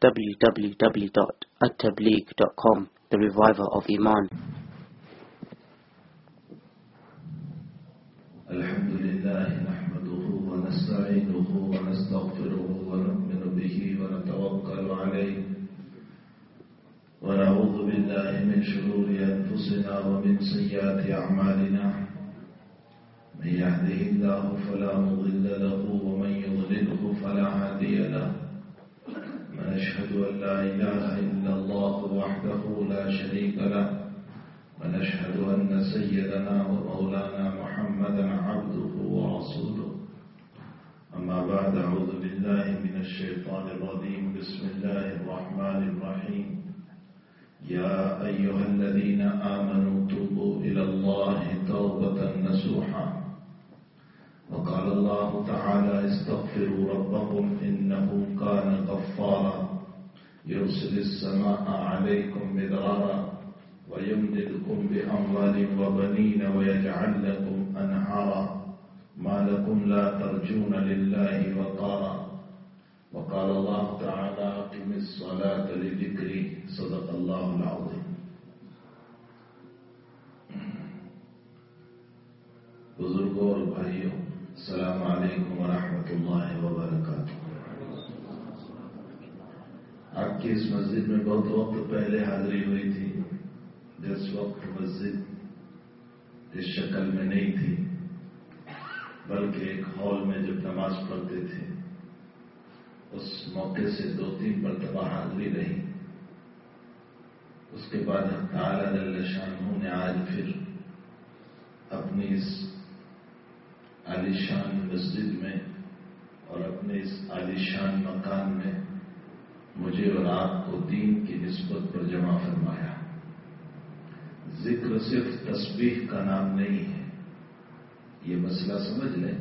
www.attableek.com The Reviver of Iman. الحمد لله نحمده ونستعينه ونستغفره ونؤمن به ونتوكل عليه ونعوذ بالله من شرور أنفسنا ومن سيئات أعمالنا من يهده الله فلا مضل له ومن يضلله فلا هادي له ونشهد أن لا إله إلا الله وحده لا شريك له ونشهد أن سيدنا ومولانا محمدا عبده ورسوله. أما بعد أعوذ بالله من الشيطان الرجيم. بسم الله الرحمن الرحيم. يا أيها الذين آمنوا توبوا إلى الله توبة نسوحا وقال الله تعالى استغفروا ربكم إنه كان غفارا. يرسل السماء عليكم مدرارا ويمددكم بأموال وبنين ويجعل لكم أنهارا. ما لكم لا ترجون لله وقارا. وقال الله تعالى أقم الصلاة لذكري. صدق الله العظيم. بزرگوں اور بھائیوں السلام علیکم ورحمۃ اللہ وبرکاتہ۔ آپ کی اس مسجد میں بہت وقت پہلے حاضری ہوئی تھی۔ جس وقت مسجد اس شکل میں نہیں تھی، بلکہ ایک ہال میں جب نماز پڑھتے تھے، اس موقع سے دو تین مرتبہ حاضری رہی۔ اس کے بعد تعالی شاہ نے آج پھر اپنی اس عالیشان مسجد میں اور اپنے اس عالیشان مکان میں مجھے اور آپ کو دین کی نسبت پر جمع فرمایا۔ ذکر صرف تسبیح کا نام نہیں ہے۔ یہ مسئلہ سمجھ لیں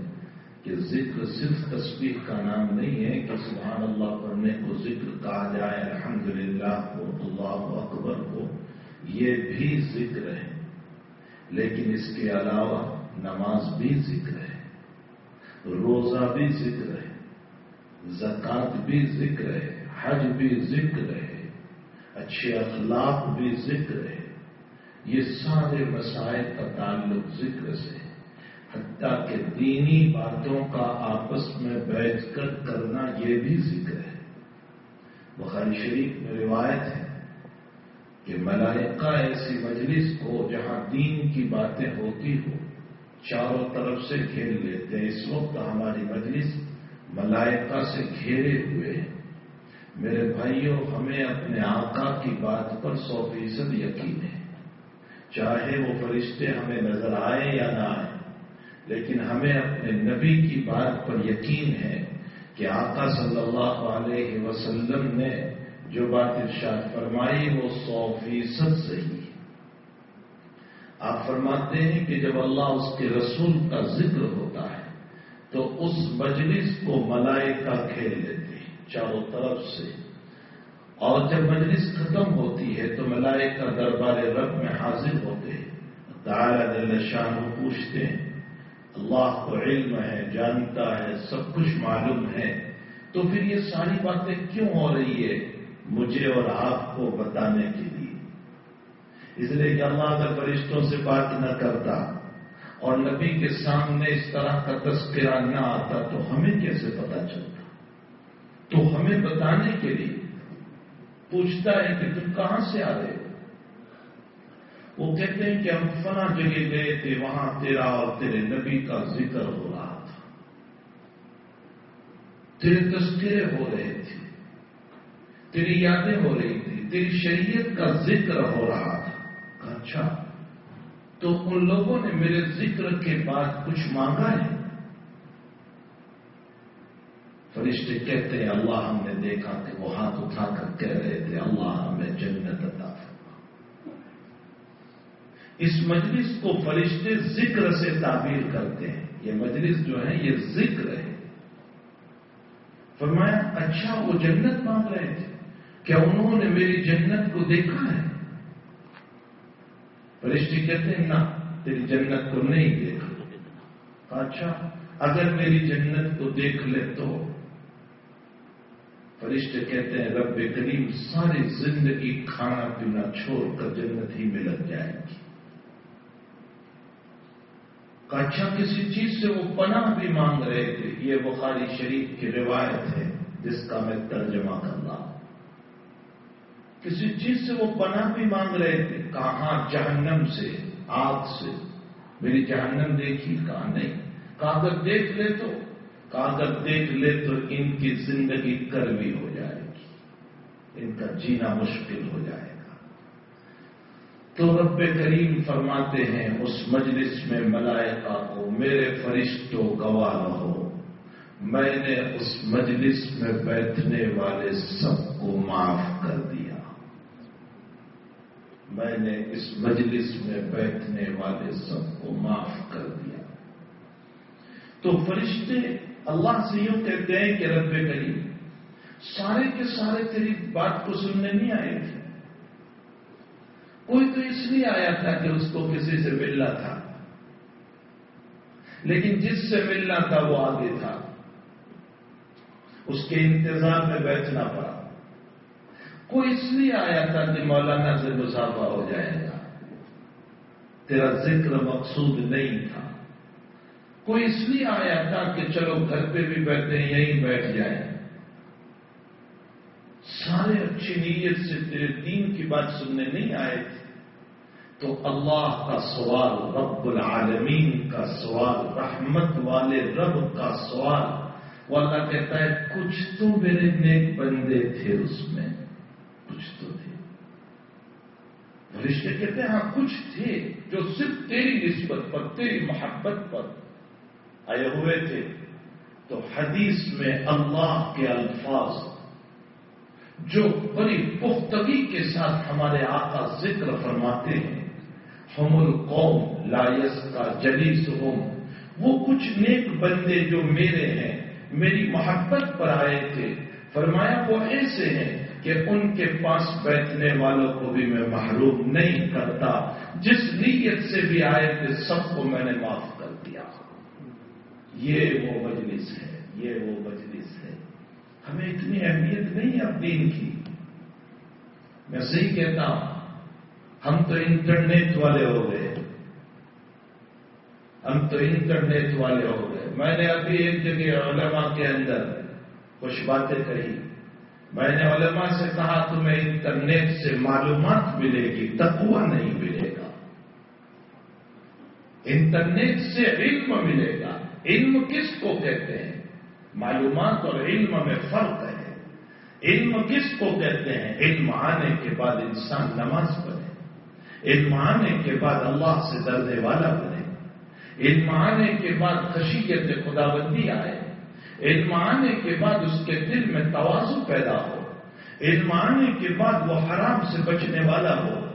کہ ذکر صرف تسبیح کا نام نہیں ہے کہ سبحان اللہ پڑھنے کو ذکر کہا جائے الحمد للہ کو اللہ اکبر کو یہ بھی ذکر ہے۔ لیکن اس کے علاوہ نماز بھی ذکر روزہ بھی ذکر ہے زکوٰۃ بھی ذکر ہے، حج بھی ذکر ہے، اچھے اخلاق بھی ذکر ہے۔ یہ سارے مسائل کا تعلق ذکر سے حتیٰ کہ دینی باتوں کا آپس میں بیٹھ کر کرنا یہ بھی ذکر ہے۔ بخاری شریف میں روایت ہے کہ ملائکہ ایسی مجلس کو جہاں دین کی باتیں ہوتی ہو چاروں طرف سے گھیر لیتے ہیں۔ اس وقت ہماری مجلس ملائکہ سے گھیرے ہوئے ہیں۔ میرے بھائیوں، ہمیں اپنے آقا کی بات پر سو فیصد یقین ہے۔ چاہے وہ فرشتے ہمیں نظر آئے یا نہ آئے، لیکن ہمیں اپنے نبی کی بات پر یقین ہے کہ آقا صلی اللہ علیہ وسلم نے جو بات ارشاد فرمائی وہ سو فیصد صحیح ہے۔ آپ فرماتے ہیں کہ جب اللہ اس کے رسول کا ذکر ہوتا ہے تو اس مجلس کو ملائکہ کھیل لیتے ہیں چاروں طرف سے۔ اور جب مجلس ختم ہوتی ہے تو ملائکہ دربار رب میں حاضر ہوتے ہیں۔ تعالی شاہ پوچھتے ہیں، اللہ کو علم ہے، جانتا ہے، سب کچھ معلوم ہے۔ تو پھر یہ ساری باتیں کیوں ہو رہی ہے؟ مجھے اور آپ کو بتانے کے اس لیے کہ اللہ اگر فرشتوں سے بات نہ کرتا اور نبی کے سامنے اس طرح کا تذکرہ نہ آتا تو ہمیں کیسے پتا چلتا؟ تو ہمیں بتانے کے لیے پوچھتا ہے کہ تم کہاں سے آ رہے ہو؟ وہ کہتے ہیں کہ ہم فنا جگہ گئے تھے، وہاں تیرا اور تیرے نبی کا ذکر ہو رہا تھا۔ تیرے تذکرے ہو رہے تھے، تیری یادیں ہو رہی تھی تیری شریعت کا ذکر ہو رہا تھا۔ اچھا۔ تو ان لوگوں نے میرے ذکر کے بعد کچھ مانگا ہے؟ فرشتے کہتے ہیں، اللہ ہم نے دیکھا کہ وہ ہاتھ اٹھا کر کہہ رہے تھے، اللہ ہمیں جنت عطا فرما۔ اس مجلس کو فرشتے ذکر سے تعبیر کرتے ہیں۔ یہ مجلس جو ہے، یہ ذکر ہے۔ فرمایا اچھا وہ جنت مانگ رہے تھے۔ کیا انہوں نے میری جنت کو دیکھا ہے؟ فرشتے کہتے ہیں، نہ، تیری جنت کو نہیں دیکھا اچھا اگر میری جنت کو دیکھ لے تو؟ فرشتے کہتے ہیں، رب کریم ساری زندگی کھانا پینا چھوڑ کر جنت ہی میں لگ جائے گی۔ اچھا کسی چیز سے وہ پناہ بھی مانگ رہے تھے۔ یہ بخاری شریف کی روایت ہے، جس کا میں ترجمہ کر رہا ہوں کسی چیز سے وہ پناہ بھی مانگ رہے تھے۔ کہاں؟ جہنم سے، آگ سے۔ میری جہنم دیکھی، کہاں نہیں؟ کہا اگر دیکھ لے تو۔ کہا اگر دیکھ لے تو ان کی زندگی کروی ہو جائے گی۔ ان کا جینا مشکل ہو جائے گا۔ تو رب کریم فرماتے ہیں، اس مجلس میں ملائکہ کو میرے فرشتوں گواہ رہو۔ میں نے اس مجلس میں بیٹھنے والے سب کو معاف کر دیا۔ میں نے اس مجلس میں بیٹھنے والے سب کو معاف کر دیا۔ تو فرشتے اللہ سے یوں کہتے ہیں کہ رب کریم، سارے کے سارے تیری بات کو سننے نہیں آئے تھے۔ کوئی تو اس لیے آیا تھا کہ اس کو کسی سے ملنا تھا۔ لیکن جس سے ملنا تھا وہ آگے تھا۔ اس کے انتظار میں بیٹھنا پڑا۔ کوئی اس لیے آیا تھا کہ مولانا سے مسافہ ہو جائے گا؟ تیرا ذکر مقصود نہیں تھا۔ کوئی اس لیے آیا تھا کہ چلو گھر پہ بھی بیٹھے یہیں بیٹھ جائیں۔ سارے اچھی نیت سے تیرے دین کی بات سننے نہیں آئے تھے۔ تو اللہ کا سوال، رب العالمین کا سوال، رحمت والے رب کا سوال۔ وہ اللہ کہتا ہے، کچھ تو میرے نیک بندے تھے اس میں۔ کچھ تو تھے۔ رشتے کہتے ہیں ہاں کچھ تھے جو صرف تیری نسبت پر، تیری محبت پر آئے ہوئے تھے۔ تو حدیث میں اللہ کے الفاظ جو بڑی پختگی کے ساتھ ہمارے آقا ذکر فرماتے ہیں، ہم القوم لائس کا جلیس ہوں وہ کچھ نیک بندے جو میرے ہیں، میری محبت پر آئے تھے۔ فرمایا، وہ ایسے ہیں کہ ان کے پاس بیٹھنے والوں کو بھی میں محروم نہیں کرتا، جس نیت سے بھی آئے تھے، سب کو میں نے معاف کر دیا۔ یہ وہ مجلس ہے، یہ وہ مجلس ہے۔ ہمیں اتنی اہمیت نہیں ہے دین کی۔ میں صحیح کہتا ہوں، ہم تو انٹرنیٹ والے ہو گئے۔ ہم تو انٹرنیٹ والے ہو گئے۔ میں نے ابھی ایک جگہ علماء کے اندر کچھ باتیں کہی۔ میں نے علماء سے کہا، تمہیں انٹرنیٹ سے معلومات ملے گی، تقوی نہیں ملے گا۔ انٹرنیٹ سے علم ملے گا۔ علم کس کو کہتے ہیں؟ معلومات اور علم میں فرق ہے۔ علم کس کو کہتے ہیں؟ علم آنے کے بعد انسان نماز پڑھے۔ علم آنے کے بعد اللہ سے دردے والا بنے۔ علم آنے کے بعد خشیت خدا بندی آئے۔ علم آنے کے بعد اس کے دل میں توازو پیدا ہو۔ علم آنے کے بعد وہ حرام سے بچنے والا ہو۔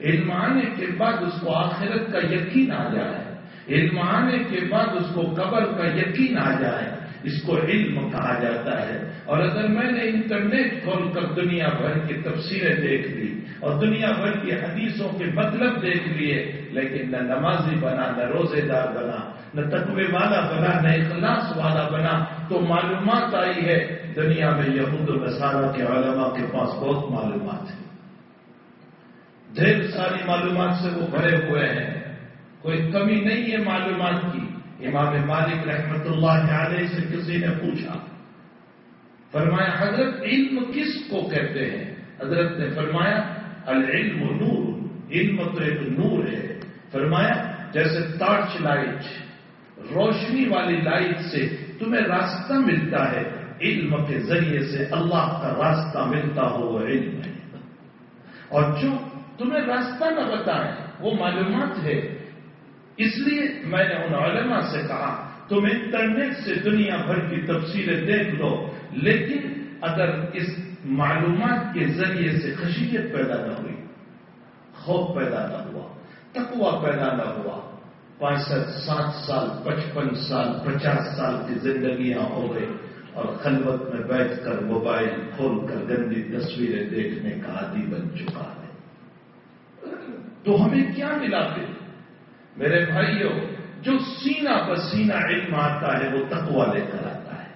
علم آنے کے بعد اس کو آخرت کا یقین آ جائے۔ علم آنے کے بعد اس کو قبر کا یقین آ جائے۔ اس کو علم کہا جاتا ہے۔ اور اگر میں نے انٹرنیٹ کھول کر دنیا بھر کی تفسیریں دیکھ لی اور دنیا بھر کی حدیثوں کے مطلب دیکھ لیے، لیکن نہ نمازی بنا، نہ روزے دار بنا نہ تقوی والا بنا، نہ اخلاص والا بنا۔ تو معلومات آئی ہے، دنیا میں یہود و نصارہ کے علماء کے پاس بہت معلومات ہیں۔ ڈھیر ساری معلومات سے وہ بھرے ہوئے ہیں۔ کوئی کمی نہیں ہے معلومات کی۔ امام مالک رحمت اللہ علیہ سے کسی نے پوچھا، فرمایا، حضرت علم کس کو کہتے ہیں؟ حضرت نے فرمایا، العلم نور، علم تو ایک نور ہے۔ فرمایا، جیسے ٹارچ لائٹ۔ روشنی والی لائٹ سے تمہیں راستہ ملتا ہے، علم کے ذریعے سے اللہ کا راستہ ملتا ہو علم ہے۔ اور جو تمہیں راستہ نہ بتائیں وہ معلومات ہے۔ اس لیے میں نے ان علماء سے کہا، تم انٹرنیٹ سے دنیا بھر کی تفصیلیں دیکھ لو، لیکن اگر اس معلومات کے ذریعے سے خشیت پیدا نہ ہوئی، خوف پیدا نہ ہوا تقوا پیدا نہ ہوا پینسٹھ سات سال، پچپن سال، پچاس سال کی زندگیاں ہو گئی اور خلوت میں بیٹھ کر موبائل کھول کر گندی تصویریں دیکھنے کا عادی بن چکا ہے۔ تو ہمیں کیا ملا پھر؟ میرے بھائیوں، جو سینہ پسینہ علم آتا ہے، وہ تقوا لے کر آتا ہے۔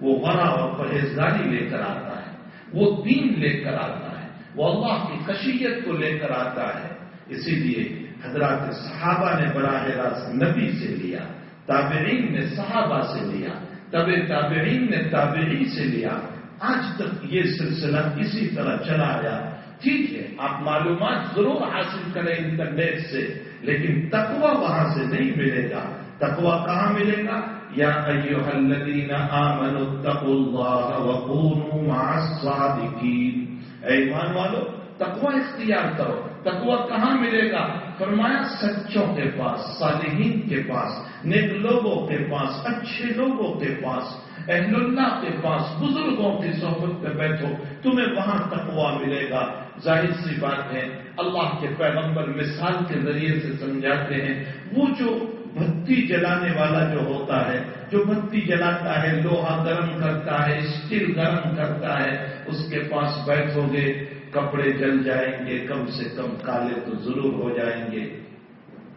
وہ ورا اور پرہیزگاری لے کر آتا ہے۔ وہ دین لے کر آتا ہے۔ وہ اللہ کی خشیت کو لے کر آتا ہے۔ اسی لیے حضرات صحابہ نے براہ راست نبی سے لیا، تابعین نے صحابہ سے لیا طب تابعین نے تابعی سے لیا۔ آج تک یہ سلسلہ اسی طرح چلا آیا۔ ٹھیک ہے، آپ معلومات ضرور حاصل کریں انٹرنیٹ سے، لیکن تقوی وہاں سے نہیں ملے گا۔ تقوی کہاں ملے گا؟ یا ایوہ الذین آمنوا اتقوا اللہ وقونوا مع الصادقین۔ ایمان والو تقوی اختیار کرو۔ تقوی کہاں ملے گا؟ فرمایا، سچوں کے پاس، صالحین کے پاس، نیک لوگوں کے پاس، اچھے لوگوں کے پاس، اہل اللہ کے پاس، بزرگوں کی صحبت میں بیٹھو، تمہیں وہاں تقوا ملے گا۔ ظاہر سی بات ہے، اللہ کے پیغمبر مثال کے ذریعے سے سمجھاتے ہیں، وہ جو بتی جلانے والا جو ہوتا ہے، جو بتی جلاتا ہے، لوہا گرم کرتا ہے، اسٹیل گرم کرتا ہے، اس کے پاس بیٹھو گے۔ کپڑے جل جائیں گے، کم سے کم کالے تو ضرور ہو جائیں گے۔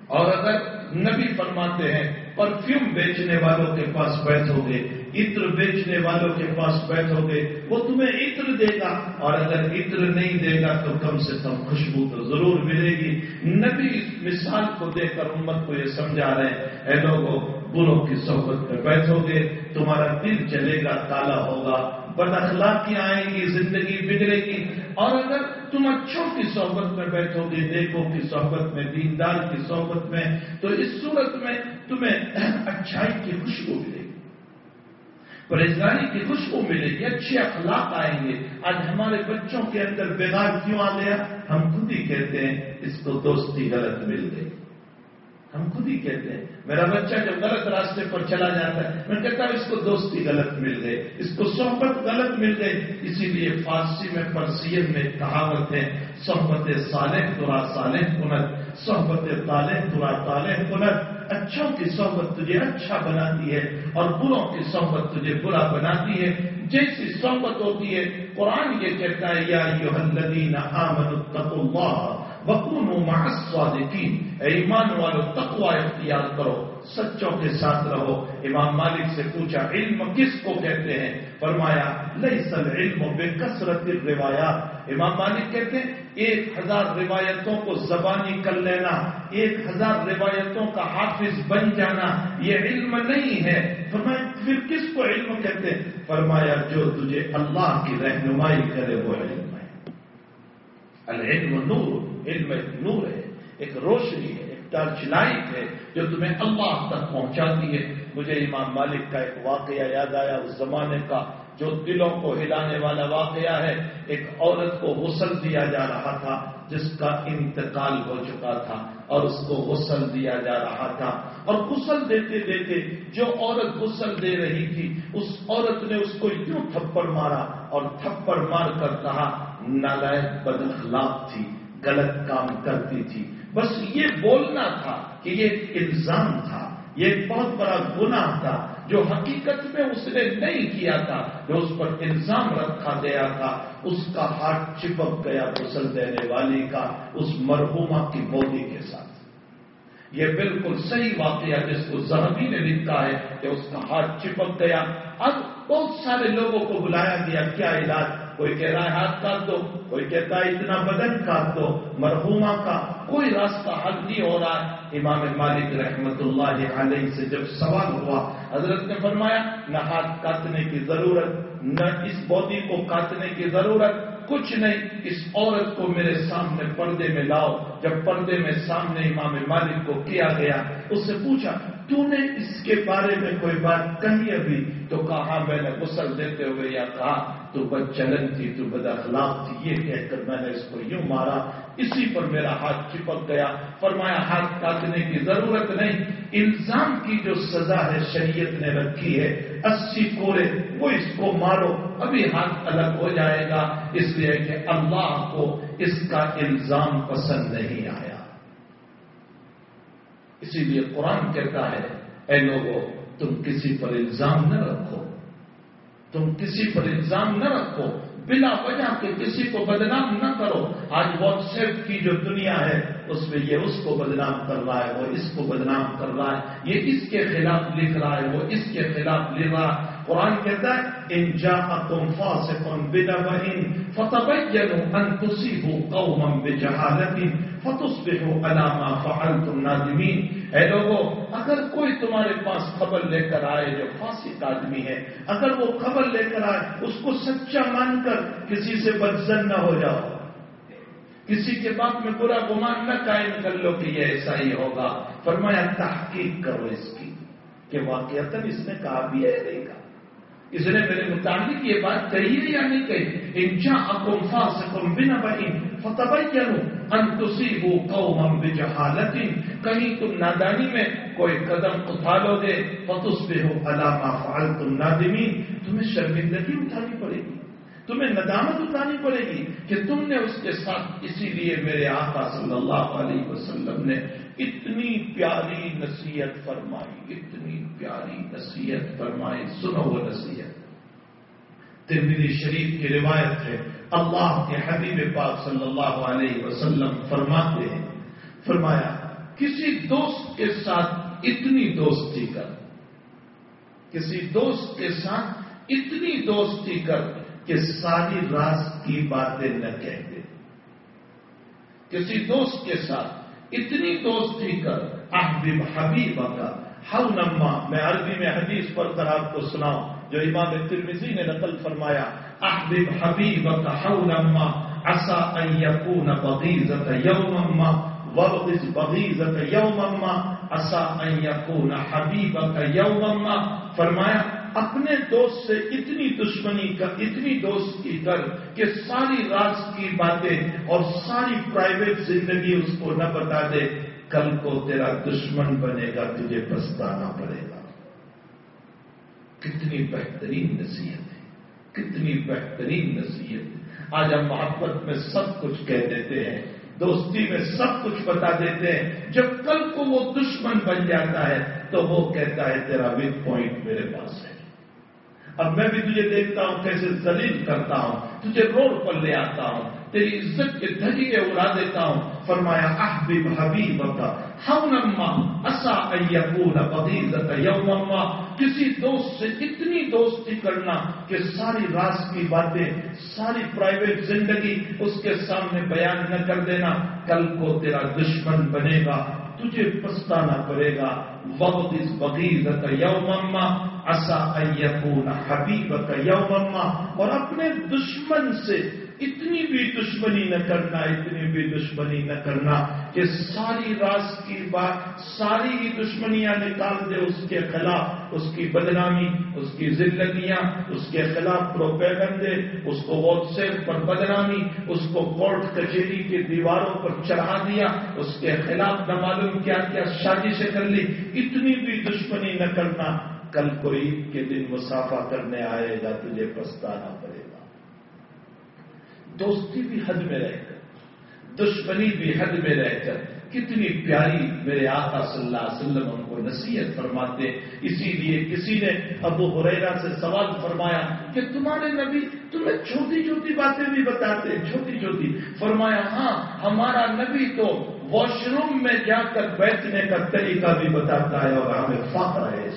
اور اگر نبی فرماتے ہیں، پرفیوم بیچنے والوں کے پاس بیٹھو گے، عطر بیچنے والوں کے پاس بیٹھو گے، وہ تمہیں عطر دے گا۔ اور اگر عطر نہیں دے گا تو کم سے کم خوشبو تو ضرور ملے گی۔ نبی اس مثال کو دے کر امت کو یہ سمجھا رہے ہیں۔ اے لوگوں بروں کی صحبت میں بیٹھو گے، تمہارا دل چلے گا، کالا ہوگا، بد اخلاقی آئیں گی، زندگی بگڑے گی۔ اور اگر تم اچھوں کی صحبت میں بیٹھو گے، نیکوں کی صحبت میں، دیندار کی صحبت میں، تو اس صورت میں تمہیں اچھائی کی خوشبو ملے گی۔ پریشانی کی خوشبو ملے گی، اچھے اخلاق آئیں گے۔ آج ہمارے بچوں کے اندر بیگار کیوں آ گیا؟ ہم خود ہی کہتے ہیں، اس کو دوستی غلط مل گئی۔ ہم خود ہی کہتے ہیں، میرا بچہ جب غلط راستے پر چلا جاتا ہے، میں کہتا ہوں، اس کو دوستی غلط مل گئے اس کو صحبت غلط مل گئی، اسی لیے فارسی میں پرسیت میں کہاوت ہے، صحبت صالح ترا صالح کنت، صحبت طالح ترا طالح کنت، اچھوں کی صحبت تجھے اچھا بناتی ہے اور بروں کی صحبت تجھے برا بناتی ہے۔ جیسی صحبت ہوتی ہے، قرآن یہ کہتا ہے، یا الذین آمنوا اللہ مع الصادقین اے ایمان والو، تقوی اختیار کرو، سچوں کے ساتھ رہو۔ امام مالک سے پوچھا، علم کس کو کہتے ہیں؟ فرمایا لیس العلم بے کثرت روایات امام مالک کہتے ہیں، ایک ہزار روایتوں کو زبانی کر لینا، ایک ہزار روایتوں کا حافظ بن جانا، یہ علم نہیں ہے۔ فرمایا، پھر کس کو علم کہتے ہیں؟ فرمایا، جو تجھے اللہ کی رہنمائی کرے وہ علم ہے۔ العلم نور۔ علم ایک نور ہے، ایک روشنی ہے، ایک ٹارچ لائٹ ہے جو تمہیں اللہ تک پہنچاتی ہے۔ مجھے امام مالک کا ایک واقعہ یاد آیا اس زمانے کا جو دلوں کو ہلانے والا واقعہ ہے۔ ایک عورت کو غسل دیا جا رہا تھا، جس کا انتقال ہو چکا تھا اور اس کو غسل دیا جا رہا تھا۔ اور غسل دیتے دیتے جو عورت غسل دے رہی تھی، اس عورت نے اس کو یوں تھپڑ مارا اور تھپڑ مار کر کہا، نالائق بد اخلاق تھی۔ غلط کام کرتی تھی۔ بس یہ بولنا تھا کہ یہ الزام تھا۔ یہ ایک بہت بڑا گناہ تھا جو حقیقت میں اس نے نہیں کیا تھا، جو اس پر الزام رکھا گیا تھا۔ اس کا ہاتھ چپک گیا غسل دینے والی کا، اس مرحوما کی بودی کے ساتھ۔ یہ بالکل صحیح واقعہ جس کو زہبی نے لکھا ہے کہ اس کا ہاتھ چپک گیا۔ اب بہت سارے لوگوں کو بلایا گیا، کیا علاج؟ کوئی کہہ رہا ہے ہاتھ کاٹ دو، کوئی کہتا ہے اتنا بدن کاٹ دو مرحوما کا کوئی راستہ حل نہیں ہو رہا ہے۔ امام مالک رحمت اللہ علیہ سے جب سوال ہوا، حضرت نے فرمایا، نہ ہاتھ کاٹنے کی ضرورت، نہ اس بودی کو کاٹنے کی ضرورت، کچھ نہیں، اس عورت کو میرے سامنے پردے میں لاؤ۔ جب پردے میں سامنے امام مالک کو کیا گیا، اس سے پوچھا، تو نے اس کے بارے میں کوئی بات کہی ابھی؟ تو کہا، میں نے غسل دیتے ہوئے یا کہا تو بد چلن تھی تو بد اخلاق تھی، یہ کہہ کر میں نے اس کو یوں مارا، اسی پر میرا ہاتھ چپک گیا، فرمایا، ہاتھ کاٹنے کی ضرورت نہیں الزام کی جو سزا ہے، شریعت نے رکھی ہے، اسی کوڑے وہ اس کو مارو، ابھی ہاتھ الگ ہو جائے گا، اس لیے کہ اللہ کو اس کا الزام پسند نہیں آیا۔ اسی لیے قرآن کہتا ہے، اے لوگوں تم کسی پر الزام نہ رکھو۔ تم کسی پر الزام نہ رکھو، بلا وجہ کے کسی کو بدنام نہ کرو۔ آج واٹس ایپ کی جو دنیا ہے، اس میں یہ اس کو بدنام کر رہا ہے، وہ اس کو بدنام کر رہا ہے۔ یہ اس کے خلاف لکھ رہا ہے، وہ اس کے خلاف لکھ رہا ہے۔ قرآن کہتا ہے، ان جاءکم فاسقن بنبئن فتبینوا ان تصیبوا قوما بجہالت فتصبحوا على ما فعلتم نادمین. اے لوگو، اگر کوئی تمہارے پاس خبر لے کر آئے جو فاسق آدمی ہے، اگر وہ خبر لے کر آئے، اس کو سچا مان کر کسی سے بدزن نہ ہو جاؤ۔ کسی کے بات میں برا گمان نہ قائم کر لو کہ یہ ایسا ہی ہوگا۔ فرمایا، تحقیق کرو اس کی، کہ واقعات اس نے کہا بھی ہے نہیں کہا۔ اس نے میرے متعلق یہ بات کہی ہے یا نہیں کہی؟ انچا اکم فاسقم بنا بہن فتح انتصیبو قومم بجہالت کہیں تم نادانی میں کوئی قدم اٹھا لو گے فتصبحو پہ ہو علامہ فعال تم نادمین۔ تمہیں شرمندگی اٹھانی پڑے گی، تمہیں ندامت اٹھانی پڑے گی کہ تم نے اس کے ساتھ اسی لیے میرے آقا صلی اللہ علیہ وسلم نے اتنی پیاری نصیحت فرمائی، اتنی پیاری نصیحت فرمائی، سنو وہ نصیحت۔ ترمیری شریف کی روایت ہے، اللہ کے حبیب پاک صلی اللہ علیہ وسلم فرماتے ہیں، فرمایا، کسی دوست کے ساتھ اتنی دوستی کر، کسی دوست کے ساتھ اتنی دوستی کر کہ ساری راز کی باتیں نہ کہتے کسی دوست کے ساتھ اتنی دوستی کر، احبب حبیب کا ہم نما میں عربی میں حدیث پر کر آپ کو سناؤں، جو امام ترمیزی نے نقل فرمایا، احبب حبیب کا ہم نما اصا یقون بغیزت یوم وبغز بغیزت یوم اصا یقون حبیب کا یوم فرمایا اپنے دوست سے اتنی دشمنی کر اتنی دوستی کر کہ ساری راز کی باتیں اور ساری پرائیویٹ زندگی اس کو نہ بتا دے، کل کو تیرا دشمن بنے گا، تجھے پچھتانا پڑے گا۔ کتنی بہترین نصیحت ہے، کتنی بہترین نصیحت۔ آج ہم محبت میں سب کچھ کہہ دیتے ہیں، دوستی میں سب کچھ بتا دیتے ہیں۔ جب کل کو وہ دشمن بن جاتا ہے تو وہ کہتا ہے، تیرا وک پوائنٹ میرے پاس ہے۔ اب میں بھی تجھے دیکھتا ہوں کیسے زلیل کرتا ہوں، تجھے روڈ پر لے آتا ہوں، تیری عزت کے دھجیے اڑا دیتا ہوں۔ فرمایا احبیب حبیب کا ہم کسی دوست سے اتنی دوستی کرنا کہ ساری راز کی باتیں، ساری پرائیویٹ زندگی اس کے سامنے بیان نہ کر دینا، کل کو تیرا دشمن بنے گا۔ تجھے پچھتانا پڑے گا، وقت اس بغیزت یوم اصا یقون حبیب کا اور اپنے دشمن سے اتنی بھی دشمنی نہ کرنا، اتنی بھی دشمنی نہ کرنا کہ ساری راز کی بات، ساری ہی دشمنیاں نکال دے اس کے خلاف، اس کی بدنامی، اس کی زندگیاں اس کے خلاف پروپیگنڈے اس کو واٹس ایپ پر بدنامی، اس کو کورٹ کچہری کی دیواروں پر چڑھا دیا، اس کے خلاف نہ معلوم کیا کیا شادی سے کر لی۔ اتنی بھی دشمنی نہ کرنا، کل کو عید کے دن مسافہ کرنے آئے گا، تجھے پچھتانا دوستی بھی حد میں رہ کر، دشمنی بھی حد میں رہ کر، کتنی پیاری میرے آقا صلی اللہ علیہ وسلم ان کو نصیحت فرماتے، اسی لیے کسی نے ابو حریرا سے سوال فرمایا کہ تمہارے نبی تمہیں چھوٹی چھوٹی باتیں بھی بتاتے، چھوٹی چھوٹی۔ فرمایا ہاں ہمارا نبی تو واش روم میں جا کر بیٹھنے کا طریقہ بھی بتاتا ہے اور ہمیں فخر ہے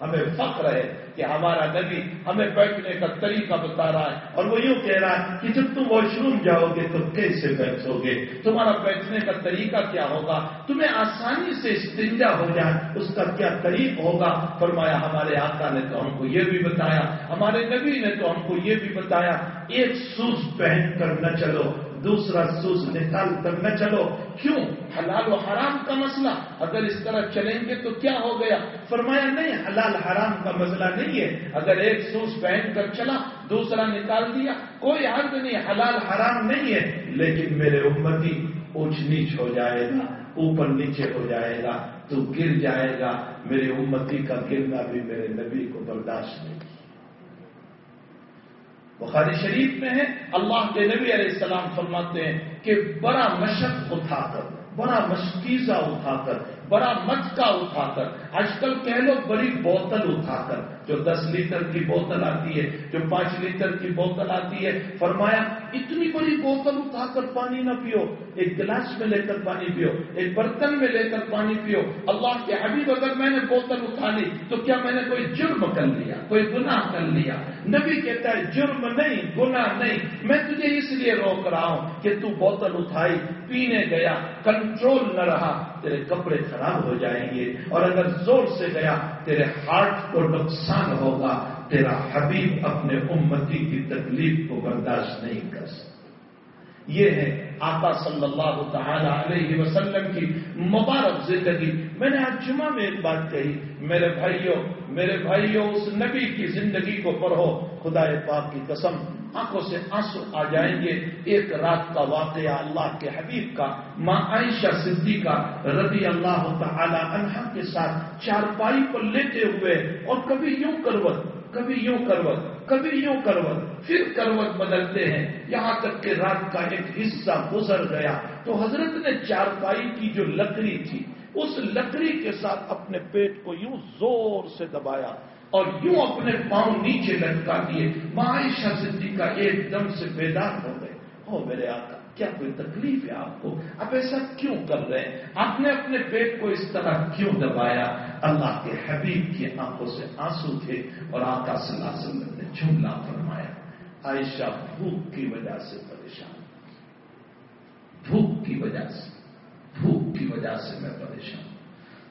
ہمیں فخر ہے کہ ہمارا نبی ہمیں بیٹھنے کا طریقہ بتا رہا ہے اور وہ یوں کہہ رہا ہے کہ جب تم واش روم جاؤ گے تو کیسے بیٹھو گے تمہارا بیٹھنے کا طریقہ کیا ہوگا؟ تمہیں آسانی سے استنجا ہو جائے، اس کا کیا طریق ہوگا؟ فرمایا، ہمارے آقا نے تو ہم کو یہ بھی بتایا، ہمارے نبی نے تو ہم کو یہ بھی بتایا، ایک سوز پہن کر نہ چلو دوسرا سوز نکال کر نہ چلو۔ کیوں؟ حلال و حرام کا مسئلہ۔ اگر اس طرح چلیں گے تو کیا ہو گیا؟ فرمایا نہیں، حلال حرام کا مسئلہ نہیں ہے۔ اگر ایک سوز پہن کر چلا، دوسرا نکال دیا، کوئی حرد نہیں، حلال حرام نہیں ہے۔ لیکن میرے امتی، اونچ نیچ ہو جائے گا، اوپر نیچے ہو جائے گا، تو گر جائے گا۔ میرے امتی کا گرنا بھی میرے نبی کو برداشت نہیں۔ بخاری شریف میں ہے، اللہ کے نبی علیہ السلام فرماتے ہیں کہ بڑا مشق اٹھا کر، بڑا مشکیزہ اٹھا کر بڑا مچکا اٹھا کر۔ آج کل کہہ لو بڑی بوتل اٹھا کر، جو دس لیٹر کی بوتل آتی ہے، جو پانچ لیٹر کی بوتل آتی ہے۔ فرمایا، اتنی بڑی بوتل اٹھا کر پانی نہ پیو۔ ایک گلاس میں لے کر پانی پیو، ایک برتن میں لے کر پانی پیو۔ اللہ کے حبیب، اگر میں نے بوتل اٹھا لی تو کیا میں نے کوئی جرم کر لیا؟ کوئی گناہ کر لیا؟ نبی کہتا ہے، جرم نہیں، گناہ نہیں۔ میں تجھے اس لیے روک رہا ہوں کہ تو بوتل اٹھائی، پینے گیا، کنٹرول نہ رہا۔ تیرے کپڑے خراب ہو جائیں گے اور اگر زور سے گیا تیرے ہارٹ کو نقصان ہوگا، تیرا حبیب اپنے امتی کی تکلیف کو برداشت نہیں کر سکتا۔ یہ ہے آقا صلی اللہ تعالی علیہ وسلم کی مبارک زندگی۔ میں نے آج جمعہ میں ایک بات کہی، میرے بھائیوں میرے بھائیوں، اس نبی کی زندگی کو پڑھو خدا پاک کی قسم، آنکھوں سے آنسو آ جائیں گے۔ ایک رات کا واقعہ اللہ کے حبیب کا، ماں عائشہ صدیقہ رضی اللہ تعالی عنہ کے ساتھ چارپائی پر لیتے ہوئے اور کبھی یوں کروت کبھی یوں کروت کبھی یوں کروت پھر کروت بدلتے ہیں۔ یہاں تک کہ رات کا ایک حصہ گزر گیا۔ تو حضرت نے چارپائی کی جو لکڑی تھی، اس لکڑی کے ساتھ اپنے پیٹ کو یوں زور سے دبایا اور یوں اپنے پاؤں نیچے لٹکا دیے۔ معائشہ صدیقہ کا ایک دم سے بیدار ہو گئے۔ ہو میرے آقا کیا کوئی تکلیف ہے آپ کو؟ آپ ایسا کیوں کر رہے ہیں؟ آپ نے اپنے پیٹ کو اس طرح کیوں دبایا؟ اللہ کے حبیب کی آنکھوں سے آنسو تھے اور آقا صلی اللہ علیہ وسلم نے جملہ فرمایا۔ عائشہ بھوک کی وجہ سے پریشان۔ بھوک کی وجہ سے، بھوک کی وجہ سے میں پریشان۔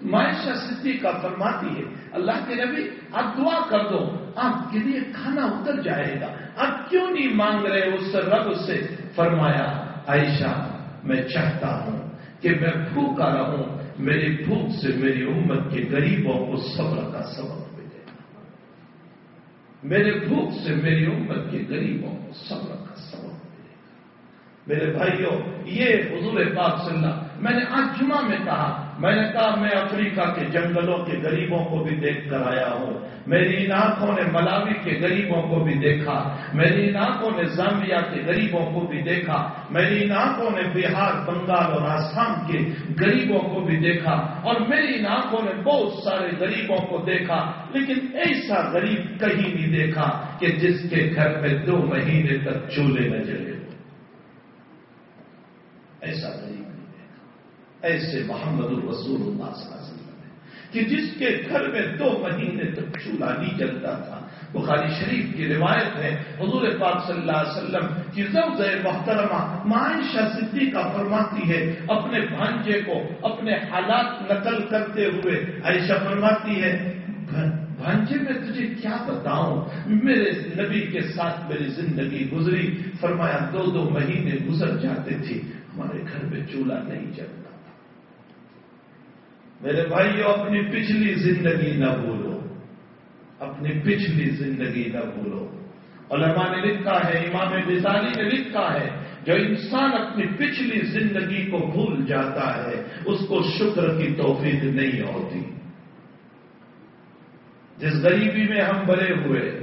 معاشہ صدی کا فرماتی ہے، اللہ کے نبی، آپ دعا کر دو، آپ کے لیے کھانا اتر جائے گا۔ آپ کیوں نہیں مانگ رہے اس رب سے؟ فرمایا عائشہ، میں چاہتا ہوں کہ میں بھوکا رہوں میری بھوک سے میری امت کے غریبوں کو صبر کا سبق ملے۔ میرے بھوک سے میری امت کے غریبوں کو صبر کا سبق ملے۔ میرے بھائیوں، یہ حضور پاک صلی اللہ میں نے آج جمعہ میں کہا میں نے کہا، میں افریقہ کے جنگلوں کے غریبوں کو بھی دیکھ کر آیا ہوں۔ میری ان آنکھوں نے ملاوی کے غریبوں کو بھی دیکھا۔ میری ان آنکھوں نے زامبیا کے غریبوں کو بھی دیکھا۔ میری آنکھوں نے بہار، بنگال اور آسام کے غریبوں کو بھی دیکھا۔ اور میری ان آنکھوں نے بہت سارے غریبوں کو دیکھا۔ لیکن ایسا غریب کہیں نہیں دیکھا کہ جس کے گھر میں دو مہینے تک چولہے نہ جلے۔ ایسا غریب۔ ایسے محمد الرسول اللہ صلی اللہ علیہ وسلم کہ جس کے گھر میں دو مہینے تک چولہا نہیں جلتا تھا۔ بخاری شریف کی روایت ہے، حضور پاک صلی اللہ علیہ وسلم کی زوز محترمہ معائشہ صدی کا فرماتی ہے، اپنے بھانجے کو اپنے حالات نقل کرتے ہوئے عائشہ فرماتی ہے بھانجے میں تجھے کیا بتاؤں؟ میرے نبی کے ساتھ میری زندگی گزری۔ فرمایا، دو دو مہینے گزر جاتے تھے، ہمارے گھر میں چولہا نہیں چلتا میرے بھائیو، اپنی پچھلی زندگی نہ بھولو۔ اپنی پچھلی زندگی نہ بھولو۔ علماء نے لکھا ہے، امام بزاری نے لکھا ہے، جو انسان اپنی پچھلی زندگی کو بھول جاتا ہے، اس کو شکر کی توفیق نہیں ہوتی۔ جس غریبی میں ہم بڑے ہوئے،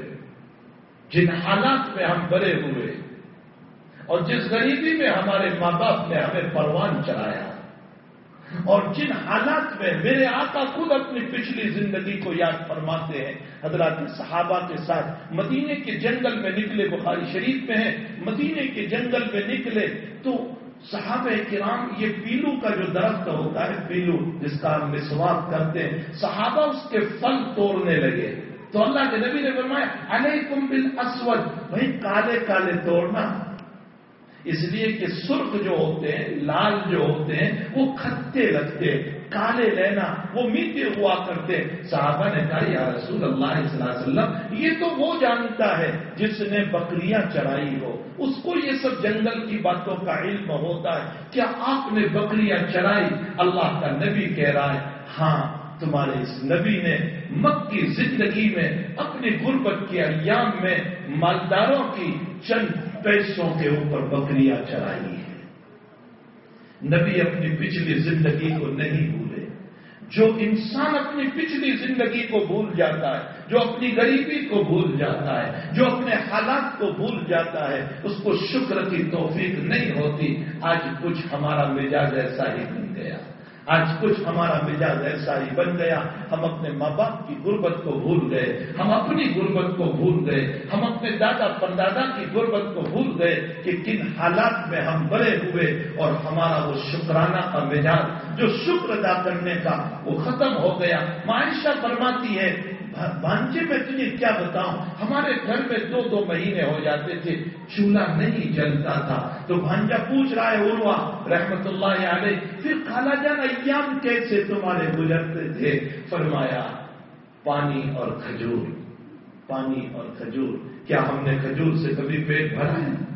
جن حالات میں ہم بڑے ہوئے، اور جس غریبی میں ہمارے ماں باپ نے ہمیں پروان چلایا اور جن حالات میں میرے آقا خود اپنی پچھلی زندگی کو یاد فرماتے ہیں، حضرات صحابہ کے ساتھ مدینے کے جنگل میں نکلے، بخاری شریف میں ہیں، مدینے کے جنگل میں نکلے، تو صحابہ کرام یہ پیلو کا جو درخت ہوتا ہے، پیلو جس کا ہم مسواک کرتے ہیں، صحابہ اس کے پھل توڑنے لگے۔ تو اللہ کے نبی نے فرمایا، علیکم بالاسود، بھائی کالے کالے توڑنا۔ اس لیے کہ سرخ جو ہوتے ہیں، لال جو ہوتے ہیں، وہ کھتے لگتے کالے لینا، وہ میٹھے ہوا کرتے صحابہ نے کہا، یا رسول اللہ صلی اللہ علیہ وسلم، یہ تو وہ جانتا ہے جس نے بکریاں چرائی ہو۔ اس کو یہ سب جنگل کی باتوں کا علم ہوتا ہے۔ کیا آپ نے بکریاں چرائی؟ اللہ کا نبی کہہ رہا ہے ہاں تمہارے اس نبی نے مکی زندگی میں اپنی غربت کے ایام میں مالداروں کی چند پیسوں کے اوپر بکریاں چرائی ہیں۔ نبی اپنی پچھلی زندگی کو نہیں بھولے۔ جو انسان اپنی پچھلی زندگی کو بھول جاتا ہے، جو اپنی غریبی کو بھول جاتا ہے، جو اپنے حالات کو بھول جاتا ہے، اس کو شکر کی توفیق نہیں ہوتی۔ آج کچھ ہمارا مزاج ایسا ہی بن گیا۔ آج کچھ ہمارا مزاج ایسا ہی بن گیا، ہم اپنے ماں باپ کی غربت کو بھول گئے، ہم اپنی غربت کو بھول گئے، ہم اپنے دادا پردادا کی غربت کو بھول گئے کہ کن حالات میں ہم بڑے ہوئے اور ہمارا وہ شکرانہ کا مزاج جو شکر ادا کرنے کا وہ ختم ہو گیا۔ معاشہ فرماتی ہے بانچے میں تجھے کیا بتاؤں؟ ہمارے گھر میں دو دو مہینے ہو جاتے تھے، چولہا نہیں جلتا تھا۔ تو بھانجا پوچھ رہا ہے اروا رحمت اللہ علیہ، پھر خالہ جان ایام کیسے تمہارے گزرتے تھے؟ فرمایا، پانی اور کھجور، پانی اور کھجور۔ کیا ہم نے کھجور سے کبھی پیٹ بھرا ہے؟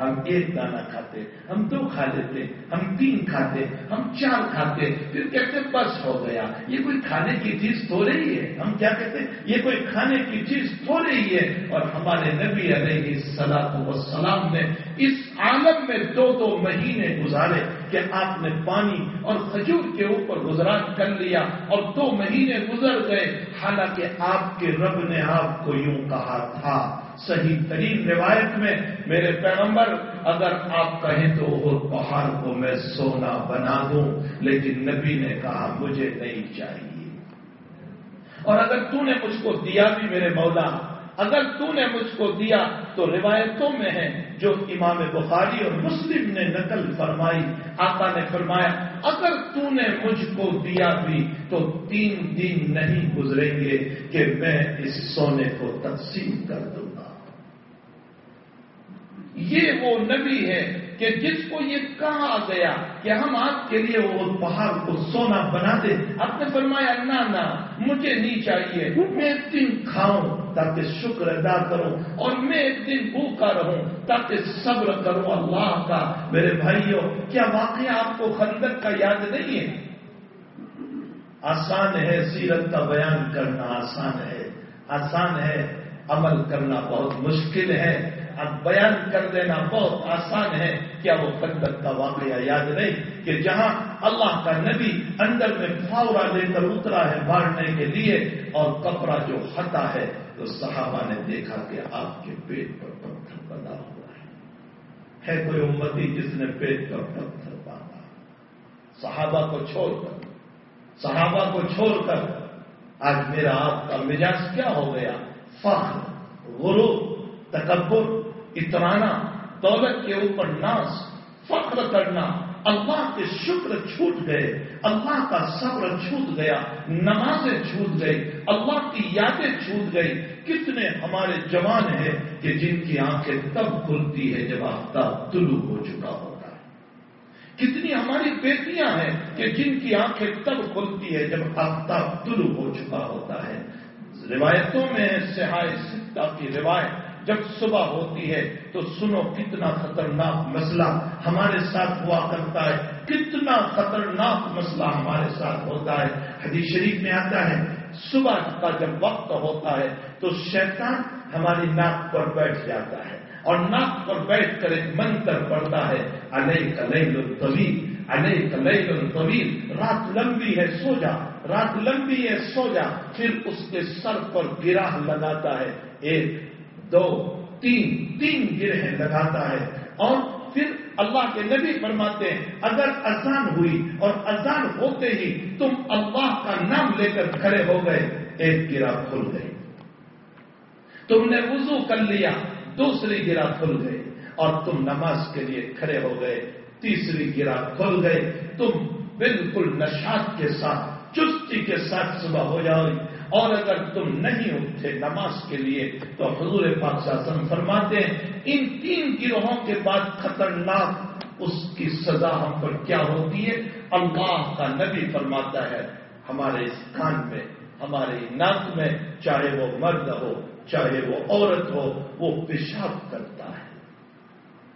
ہم ایک دانہ کھاتے، ہم دو کھا لیتے، ہم تین کھاتے، ہم چار کھاتے، پھر کہتے بس ہو گیا۔ یہ کوئی کھانے کی چیز تو رہی ہے؟ ہم کیا کہتے؟ یہ کوئی کھانے کی چیز تو رہی ہے؟ اور ہمارے نبی علیہ السلام وسلام نے اس عالم میں دو دو مہینے گزارے کہ آپ نے پانی اور کھجور کے اوپر گزران کر لیا اور دو مہینے گزر گئے۔ حالانکہ آپ کے رب نے آپ کو یوں کہا تھا۔ صحیح ترین روایت میں میرے پیغمبر اگر آپ کہیں تو وہ پہاڑ کو میں سونا بنا دوں، لیکن نبی نے کہا مجھے نہیں چاہیے۔ اور اگر تو نے مجھ کو دیا بھی میرے مولا، اگر تو نے مجھ کو دیا تو روایتوں میں ہے جو امام بخاری اور مسلم نے نقل فرمائی۔ آقا نے فرمایا، اگر تو نے مجھ کو دیا بھی تو تین دن نہیں گزریں گے کہ میں اس سونے کو تقسیم کر دوں۔ یہ وہ نبی ہے کہ جس کو یہ کہا گیا کہ ہم آپ کے لیے وہ پہاڑ کو سونا بنا دیں۔ آپ نے فرمایا، نہ نہ، مجھے نہیں چاہیے۔ میں ایک دن کھاؤں تاکہ شکر ادا کروں اور میں ایک دن بھوکا رہوں تاکہ صبر کروں اللہ کا۔ میرے بھائیوں، کیا واقعہ آپ کو خندق کا یاد نہیں ہے؟ آسان ہے سیرت کا بیان کرنا، آسان ہے آسان ہے۔ عمل کرنا بہت مشکل ہے اب بیان کر دینا بہت آسان ہے۔ کیا وہ خندق کا واقعہ یاد نہیں کہ جہاں اللہ کا نبی اندر میں فاورا لے کر اترا ہے مارنے کے لیے اور کپڑا جو ہٹا ہے، تو صحابہ نے دیکھا کہ آپ کے پیٹ پر پتھر بنا ہوا ہے۔ ہے کوئی امتی جس نے پیٹ پر پتھر باندھا؟ صحابہ کو چھوڑ کر۔ صحابہ کو چھوڑ کر۔ آج میرا آپ کا مزاج کیا ہو گیا؟ فخر، غرور، تکبر اترانا دولت کے اوپر ناس فخر کرنا، اللہ کے شکر چھوٹ گئے، اللہ کا صبر چھوٹ گیا، نمازیں چھوٹ گئی اللہ کی یادیں چھوٹ گئی کتنے ہمارے جوان ہیں کہ جن کی آنکھیں تب کھلتی ہے جب آفتاب طلوع ہو چکا ہوتا ہے۔ کتنی ہماری بیٹیاں ہیں کہ جن کی آنکھیں تب کھلتی ہے جب آفتاب طلوع ہو چکا ہوتا ہے۔ روایتوں میں سہائے سکتا کی روایت جب صبح ہوتی ہے تو سنو کتنا خطرناک مسئلہ ہمارے ساتھ ہوا کرتا ہے، کتنا خطرناک مسئلہ ہمارے ساتھ ہوتا ہے۔ حدیث شریف میں آتا ہے، صبح کا جب وقت ہوتا ہے تو شیطان ہماری ناک پر بیٹھ جاتا ہے اور ناک پر بیٹھ کر ایک منتر پڑتا ہے علیہ کلیل الطویل علیہ کلیل الطویل رات لمبی ہے، سو جا۔ رات لمبی ہے، سو جا، پھر اس کے سر پر گراہ لگاتا ہے۔ ایک، دو، تین تین گرہیں لگاتا ہے۔ اور پھر اللہ کے نبی فرماتے ہیں، اگر اذان ہوئی اور اذان ہوتے ہی تم اللہ کا نام لے کر کھڑے ہو گئے، ایک گرا کھل گئی۔ تم نے وضو کر لیا، دوسری گرا کھل گئی۔ اور تم نماز کے لیے کھڑے ہو گئے، تیسری گرا کھل گئے تم بالکل نشاد کے ساتھ چستی کے ساتھ صبح ہو جاؤ اور اگر تم نہیں اٹھے نماز کے لیے، تو حضور پاک شاسن فرماتے ہیں، ان تین گروہوں کے بعد خطرناک اس کی سزا ہم پر کیا ہوتی ہے؟ اللہ کا نبی فرماتا ہے، ہمارے اس کان میں، ہمارے ناک میں، چاہے وہ مرد ہو، چاہے وہ عورت ہو، وہ پیشاب کرتا ہے۔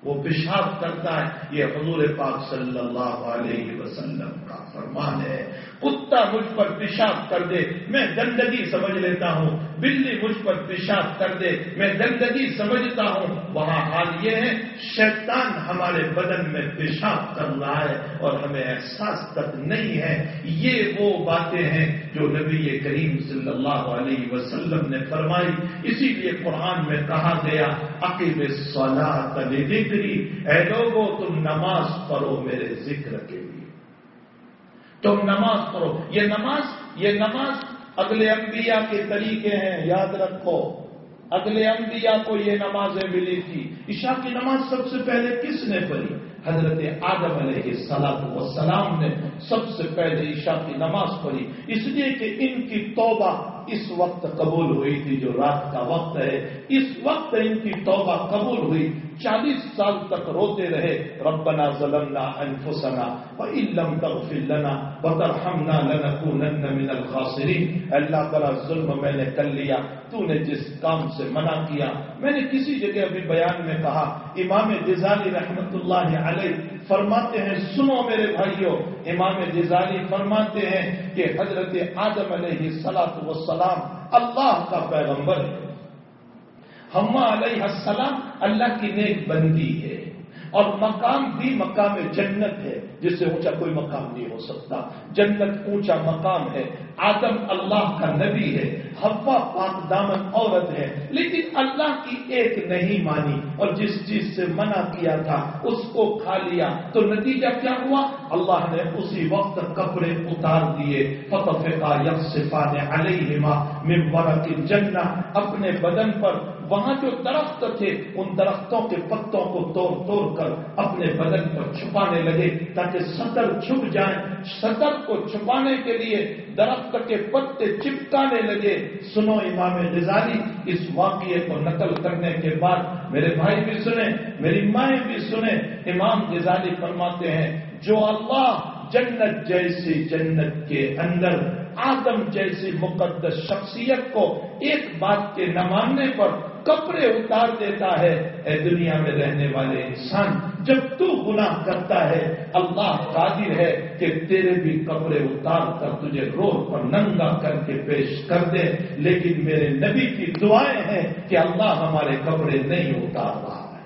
وہ پیشاب کرتا ہے۔ یہ حضور پاک صلی اللہ علیہ وسلم کا فرمان ہے۔ کتا مجھ پر پیشاب کر دے، میں گندگی سمجھ لیتا ہوں۔ بلی مجھ پر پیشاب کر دے، میں گندگی سمجھتا ہوں۔ وہاں حال یہ ہے، شیطان ہمارے بدن میں پیشاب کر رہا ہے اور ہمیں احساس تک نہیں ہے۔ یہ وہ باتیں ہیں جو نبی کریم صلی اللہ علیہ وسلم نے فرمائی۔ اسی لیے قرآن میں کہا گیا عقیب صلاح ذکری اے لوگوں تم نماز پڑھو میرے ذکر کے لیے۔ تم نماز پڑھو۔ یہ نماز یہ نماز اگلے انبیاء کے طریقے ہیں، یاد رکھو۔ اگلے انبیاء کو یہ نمازیں ملی تھی۔ عشاء کی نماز سب سے پہلے کس نے پڑھی؟ حضرت آدم علیہ السلام وسلام نے سب سے پہلے عشاء کی نماز پڑھی۔ اس لیے کہ ان کی توبہ اس وقت قبول ہوئی تھی جو رات کا وقت ہے، اس وقت ان کی توبہ قبول ہوئی۔ چالیس سال تک روتے رہے، ربنا ظلمنا انفسنا وَإِلَّمْ تَغْفِرْ لَنَا وَتَرْحَمْنَا لَنَكُونَنَّ مِنَ الْخَاسِرِينَ اللہ بڑا ظلم میں نے کر لیا، تو نے جس کام سے منع کیا۔ میں نے کسی جگہ ابھی بیان میں کہا، امام غزالی رحمت اللہ علیہ فرماتے ہیں، سنو میرے بھائیوں، امام غزالی فرماتے ہیں کہ حضرت آدم علیہ سلاط وسلام اللہ کا پیغمبر ہے۔ ہما علیہ السلام اللہ کی نیک بندی ہے۔ اور مقام بھی مقام جنت ہے، جس سے اونچا کوئی مقام نہیں ہو سکتا۔ جنت اونچا مقام ہے، آدم اللہ کا نبی ہے ہوا پاک دامن عورت ہے۔ لیکن اللہ کی ایک نہیں مانی، اور جس چیز سے منع کیا تھا، اس کو کھا لیا۔ تو نتیجہ کیا ہوا؟ اللہ نے اسی وقت کپڑے اتار دیے۔ فتح کا یکسفان علیہما من ورق الجنہ اپنے بدن پر وہاں جو درخت تھے، ان درختوں کے پتوں کو توڑ توڑ کر اپنے بدن پر چھپانے لگے تاکہ سطر چھپ جائیں۔ سطر کو چھپانے کے لیے درخت کے پتے چپکانے لگے۔ سنو امام غزالی، اس واقعے کو نقل کرنے کے بعد میرے بھائی بھی سنیں، میری مائیں بھی سنیں۔ امام غزالی فرماتے ہیں، جو اللہ جنت جیسی جنت کے اندر، آدم جیسی مقدس شخصیت کو ایک بات کے نہ ماننے پر کپڑے اتار دیتا ہے، اے دنیا میں رہنے والے انسان، جب تو گناہ کرتا ہے، اللہ قادر ہے کہ تیرے بھی کپڑے اتار کر تجھے روح پر ننگا کر کے پیش کر دے۔ لیکن میرے نبی کی دعائیں ہیں کہ اللہ ہمارے کپڑے نہیں اتار رہا ہے۔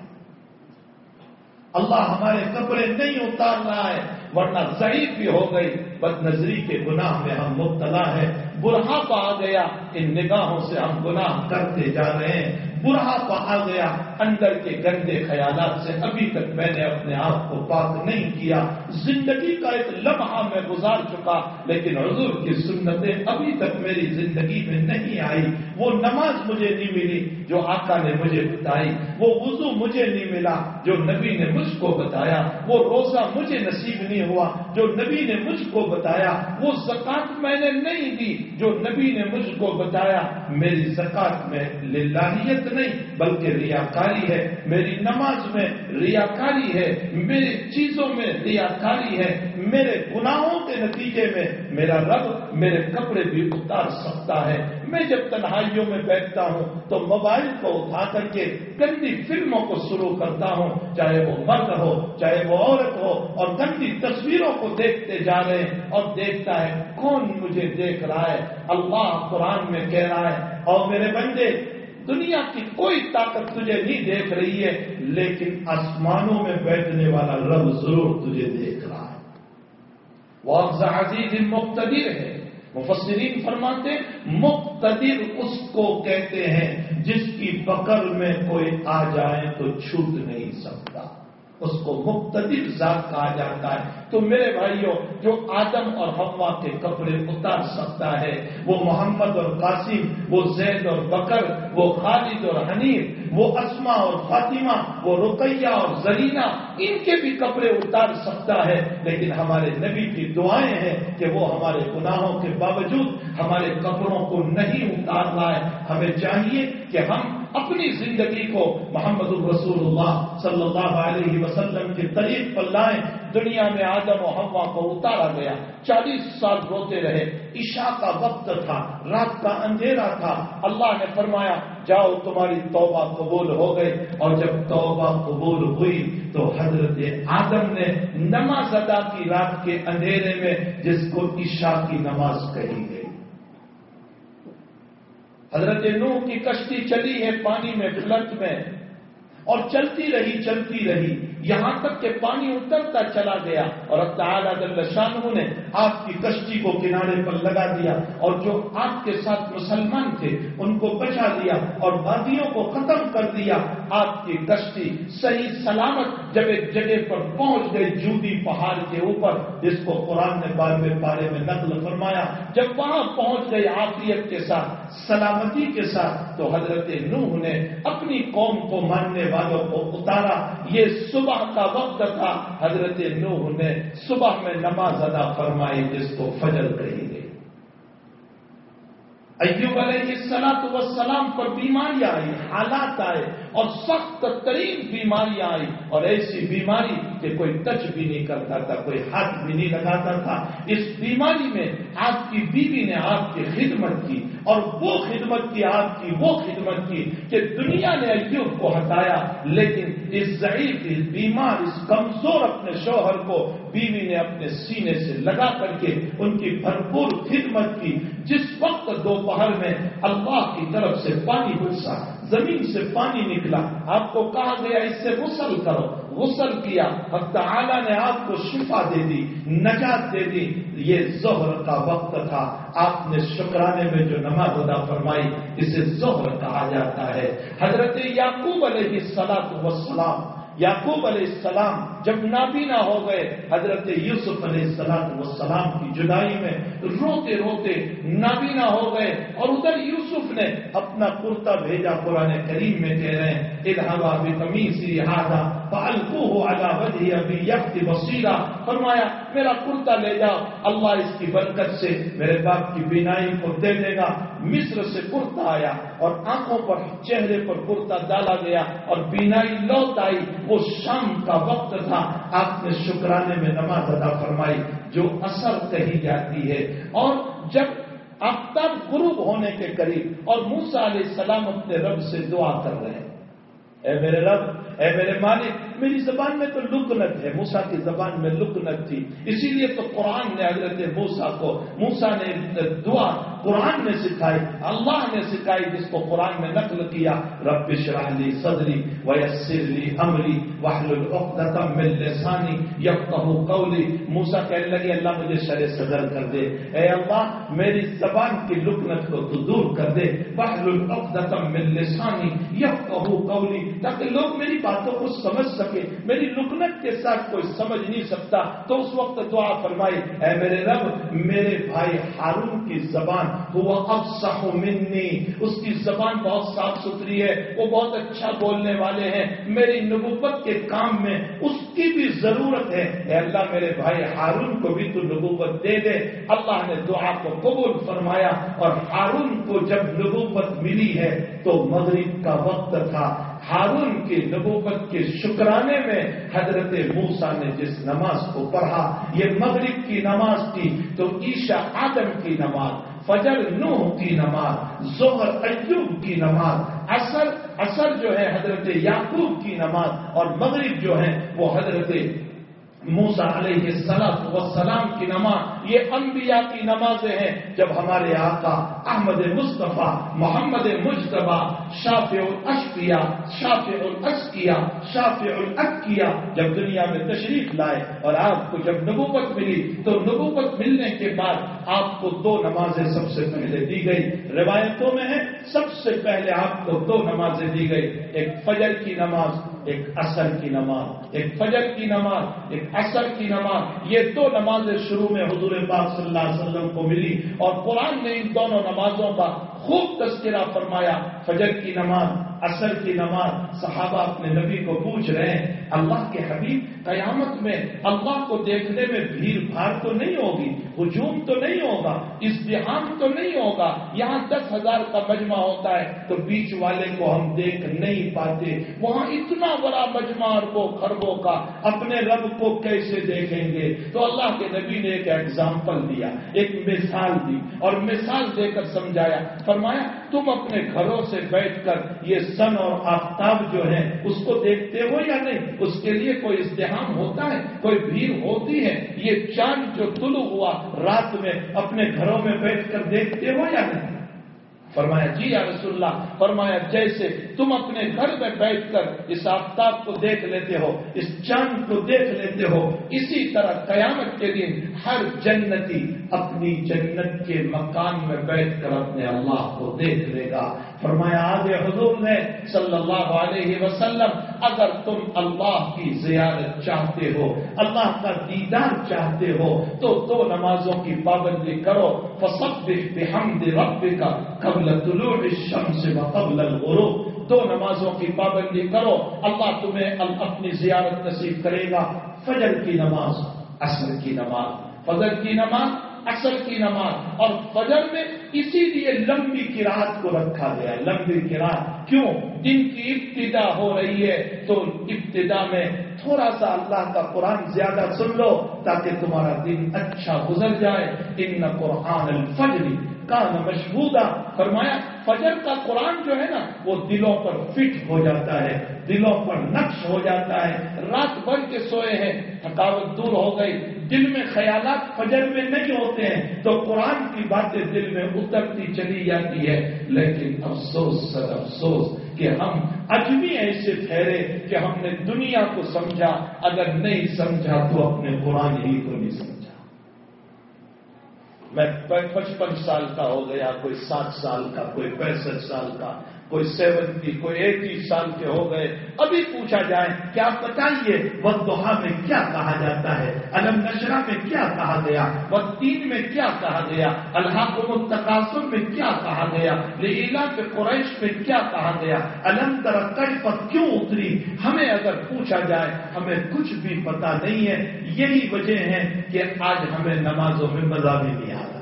اللہ ہمارے کپڑے نہیں اتار رہا ہے، ورنہ ضعیف بھی ہو گئی۔ بد نظری کے گناہ میں ہم مبتلا ہیں۔ برہاپا آ گیا، ان نگاہوں سے ہم گناہ کرتے جا رہے ہیں۔ بڑھاپا آ گیا، اندر کے گندے خیالات سے ابھی تک میں نے اپنے آپ کو پاک نہیں کیا۔ زندگی کا ایک لمحہ میں گزار چکا، لیکن حضور کی سنتیں ابھی تک میری زندگی میں نہیں آئی۔ وہ نماز مجھے نہیں ملی جو آقا نے مجھے بتائی، وہ وضو مجھے نہیں ملا، جو نبی نے مجھ کو بتایا، وہ روزہ مجھے نصیب نہیں ہوا، جو نبی نے مجھ کو بتایا، وہ زکات میں نے نہیں دی، جو نبی نے مجھ کو بتایا، میری زکات میں للہیت نہیں، بلکہ ریاکاری ہے، میری نماز میں ریاکاری ہے، میری چیزوں میں ریاکاری ہے، میرے گناہوں کے نتیجے میں میرا رب میرے کپڑے بھی اتار سکتا ہے۔ میں جب تنہائیوں میں بیٹھتا ہوں تو موبائل کو اٹھا کر کے گندی فلموں کو شروع کرتا ہوں۔ چاہے وہ مرد ہو، چاہے وہ عورت ہو، اور گندی تصویروں کو دیکھتے جا رہے ہیں اور دیکھتا ہے کون مجھے دیکھ رہا ہے۔ اللہ قرآن میں کہہ رہا ہے، اور میرے بندے، دنیا کی کوئی طاقت تجھے نہیں دیکھ رہی ہے، لیکن آسمانوں میں بیٹھنے والا رب ضرور تجھے دیکھ رہا ہے۔ وہ عزیز مقتدر ہے۔ مفسرین فرماتے مقتدر اس کو کہتے ہیں جس کی پکڑ میں کوئی آ جائے تو چھوٹ نہیں سکتا۔ اس کو مختلف ذات کہا جاتا ہے۔ تو میرے بھائیوں، جو آدم اور ہوا کے کپڑے اتار سکتا ہے، وہ محمد اور قاسم، وہ زید اور بکر، وہ خالد اور حنیف، وہ اسما اور فاطمہ، وہ رقیہ اور زرینہ، ان کے بھی کپڑے اتار سکتا ہے۔ لیکن ہمارے نبی کی دعائیں ہیں کہ وہ ہمارے گناہوں کے باوجود ہمارے کپڑوں کو نہیں اتار رہا ہے ہمیں چاہیے کہ ہم اپنی زندگی کو محمد الرسول اللہ صلی اللہ علیہ وسلم کے طریق پر لائیں دنیا میں آدم و ہوا کو اتارا گیا۔ چالیس سال روتے رہے۔ عشاء کا وقت تھا، رات کا اندھیرا تھا۔ اللہ نے فرمایا، جاؤ، تمہاری توبہ قبول ہو گئی۔ اور جب توبہ قبول ہوئی تو حضرت آدم نے نماز ادا کی رات کے اندھیرے میں، جس کو عشاء کی نماز کہی گئی۔ حضرت نوح کی کشتی چلی ہے پانی میں فلٹ میں۔ اور چلتی رہی چلتی رہی۔ یہاں تک کہ پانی اترتا چلا گیا۔ اور اب تعالیٰ شاہ نے آپ کی کشتی کو کنارے پر لگا دیا اور جو آپ کے ساتھ مسلمان تھے، ان کو بچا دیا اور وادیوں کو ختم کر دیا۔ آپ کی کشتی صحیح سلامت جب ایک جگہ پر پہنچ گئی جودی پہاڑ کے اوپر، جس کو قرآن نے بارے بارے میں نقل فرمایا۔ جب وہاں پہنچ گئی آفیت کے ساتھ، سلامتی کے ساتھ، تو حضرت نوح نے اپنی قوم کو ماننے والے والوں کو اتارا، یہ صبح کا وقت تھا۔ حضرت نوح نے صبح میں نماز ادا فرمائی، جس کو فجر کہی گئی۔ ایوب علیہ السلام تو سلام پر بیماریاں آئی، حالات آئے اور سخت ترین بیماریاں آئی اور ایسی بیماری کہ کوئی ٹچ بھی نہیں کرتا تھا، کوئی ہاتھ بھی نہیں لگاتا تھا۔ اس بیماری میں آپ کی بیوی نے آپ کی خدمت کی اور وہ خدمت کی، آپ کی وہ خدمت کی کہ دنیا نے ایوب کو ہٹایا، لیکن اس ضعیف اس بیمار اس کمزور اپنے شوہر کو بیوی نے اپنے سینے سے لگا کر کے ان کی بھرپور خدمت کی، جس وقت دوپہر میں اللہ کی طرف سے پانی برسا زمین سے پانی نکلا، آپ کو کہا گیا اس سے غسل کرو۔ غسل کیا حق تعالیٰ نے آپ کو شفا دے دی، نجات دے دی۔ یہ زہر کا وقت تھا۔ آپ نے شکرانے میں جو نماز ادا فرمائی، اسے زہر کہا جاتا ہے۔ حضرت یعقوب علیہ السلام وسلام یعقوب علیہ السلام جب نابینا ہو گئے، حضرت یوسف علیہ السلام والسلام کی جدائی میں روتے روتے نابینا ہو گئے اور ادھر یوسف نے اپنا کرتا بھیجا قرآن کریم میں کہہ رہے ہیں ہادا پالکو ہو ادا ابھی یکت بصیرہ فرمایا، میرا کرتا لے جاؤ، اللہ اس کی برکت سے میرے باپ کی بینائی کو دے دے گا۔ مصر سے کرتا آیا اور آنکھوں پر، چہرے پر کرتا ڈالا گیا اور بینائی لوٹ آئی۔ وہ شام کا وقت تھا۔ آپ نے شکرانے میں نماز ادا فرمائی، جو اثر کہی جاتی ہے۔ اور جب آفتاب غروب ہونے کے قریب، اور موسا علیہ السلام اپنے رب سے دعا کر رہے ہیں۔ اے میرے رب، اے میرے مالک، میری زبان میں تو لکنت ہے موسا کی زبان میں لکنت تھی۔ اسی لیے تو قرآن نے حضرت موسا کو موسا نے دعا قرآن نے سکھائی، اللہ نے سکھائی، جس کو قرآن میں نقل کیا۔ رب شرح لی صدری ویسر لی امری وحل العقدتم من لسانی یفقہ قولی۔ موسا کہنے لگے، اللہ مجھے شر صدر کر دے۔ اے اللہ، میری زبان کی لکنت کو تو دور کر دے۔ وحل العقدتم من لسانی یفقہ قولی۔ تاکہ لوگ میری باتوں کو سمجھ سکے میری لکنت کے ساتھ کوئی سمجھ نہیں سکتا۔ تو اس وقت دعا فرمائی اے میرے رب، میرے بھائی ہارون کی زبان وہ اب منی۔ اس کی زبان بہت صاف ستھری ہے، وہ بہت اچھا بولنے والے ہیں۔ میری نبوت کے کام میں اس کی بھی ضرورت ہے۔ اے اللہ، میرے بھائی ہارون کو بھی تو نبوت دے دے۔ اللہ نے دعا کو قبول فرمایا اور ہارون کو جب نبوت ملی ہے تو مغرب کا وقت تھا۔ ہارون کے نبوت کے شکرانے میں حضرت موسا نے جس نماز کو پڑھا، یہ مغرب کی نماز تھی، تو عیشا آدم کی نماز، فجر نوح کی نماز، زہر ایوب کی نماز اثر اثر جو ہے حضرت یعقوب کی نماز اور مغرب جو ہے وہ حضرت موسا علیہ سلط و سلام کی نماز، یہ انبیاء کی نمازیں ہیں۔ جب ہمارے آقا احمد مصطفیٰ، محمد مشتبہ شاف الاشفیا شاف الاسکیا شاف الکیا جب دنیا میں تشریف لائے اور آپ کو جب نبوت ملی، تو نبوت ملنے کے بعد آپ کو دو نمازیں سب سے پہلے دی گئی روایتوں میں ہے، سب سے پہلے آپ کو دو نمازیں دی گئی ایک فجر کی نماز ایک اثر کی نماز، ایک فجر کی نماز، ایک اثر کی نماز، یہ دو نمازیں شروع میں حضور پاک صلی اللہ علیہ وسلم کو ملی اور قرآن نے ان دونوں نمازوں کا خوب تذکرہ فرمایا، فجر کی نماز اثر کی نماز صحابہ اپنے نبی کو پوچھ رہے ہیں، اللہ کے حبیب، قیامت میں اللہ کو دیکھنے میں بھیڑ بھاڑ تو نہیں ہوگی، ہجوم تو نہیں ہوگا استحام تو نہیں ہوگا، یہاں دس ہزار کا مجمع ہوتا ہے تو بیچ والے کو ہم دیکھ نہیں پاتے، وہاں اتنا بڑا مجمع اربوں خربوں کا اپنے رب کو کیسے دیکھیں گے؟ تو اللہ کے نبی نے ایک ایگزامپل دیا، ایک مثال دی اور مثال دے کر سمجھایا، فرمایا تم اپنے گھروں سے بیٹھ کر یہ سن اور آفتاب جو ہے اس کو دیکھتے ہو یا نہیں؟ اس کے لیے کوئی استحام ہوتا ہے؟ کوئی بھیڑ ہوتی ہے؟ یہ چاند جو طلوع ہوا رات میں اپنے گھروں میں بیٹھ کر دیکھتے ہو یا نہیں؟ فرمایا جی یا رسول اللہ، فرمایا، جیسے تم اپنے گھر میں بیٹھ کر اس آفتاب کو دیکھ لیتے ہو، اس چاند کو دیکھ لیتے ہو، اسی طرح قیامت کے دن ہر جنتی اپنی جنت کے مکان میں بیٹھ کر اپنے اللہ کو دیکھ لے گا۔ فرمایا، آج حضور نے صلی اللہ علیہ وسلم، اگر تم اللہ کی زیارت چاہتے ہو، اللہ کا دیدار چاہتے ہو، تو دو نمازوں کی پابندی کرو۔ فصب بحمد ربک قبل طلوع الشمس وقبل الغروب۔ دو نمازوں کی پابندی کرو، اللہ تمہیں اپنی زیارت نصیب کرے گا۔ فجر کی نماز، عصر کی نماز۔ فجر کی نماز اصل کی نماز۔ اور فجر میں اسی لیے لمبی کراط کو رکھا گیا۔ لمبی کراط کیوں؟ دن کی ابتدا ہو رہی ہے۔ تو ابتدا میں تھوڑا سا اللہ کا قرآن زیادہ سن لو تاکہ تمہارا دن اچھا گزر جائے۔ ان قرآن الفجری کا مشہودہ فرمایا، فجر کا قرآن جو ہے نا، وہ دلوں پر فٹ ہو جاتا ہے، دلوں پر نقش ہو جاتا ہے۔ رات بھر کے سوئے ہیں، تھکاوٹ دور ہو گئی۔ دل میں خیالات فجر میں نہیں ہوتے ہیں، تو قرآن کی باتیں دل میں اترتی چلی جاتی ہے لیکن افسوس سر افسوس کہ ہم اجمی ایسے ٹھہرے کہ ہم نے دنیا کو سمجھا، اگر نہیں سمجھا تو اپنے قرآن ہی کو نہیں سمجھا۔ میں پچپن سال کا ہو گیا کوئی سات سال کا کوئی پینسٹھ سال کا۔ کوئی سیونٹی کوئی ایٹی سال کے ہو گئے۔ ابھی پوچھا جائے کہ آپ بتائیے وہ دوہا میں کیا کہا جاتا ہے؟ الم نشرا میں کیا کہا گیا؟ وہ تین میں کیا کہا گیا؟ اللہ کو تقاصر میں کیا کہا گیا؟ لیلا کے قریش میں کیا کہا گیا؟ الم ترقی پر کیوں اتری؟ ہمیں اگر پوچھا جائے، ہمیں کچھ بھی پتا نہیں ہے۔ یہی وجہ ہے کہ آج ہمیں نمازوں میں مزہ بھی نہیں آ رہا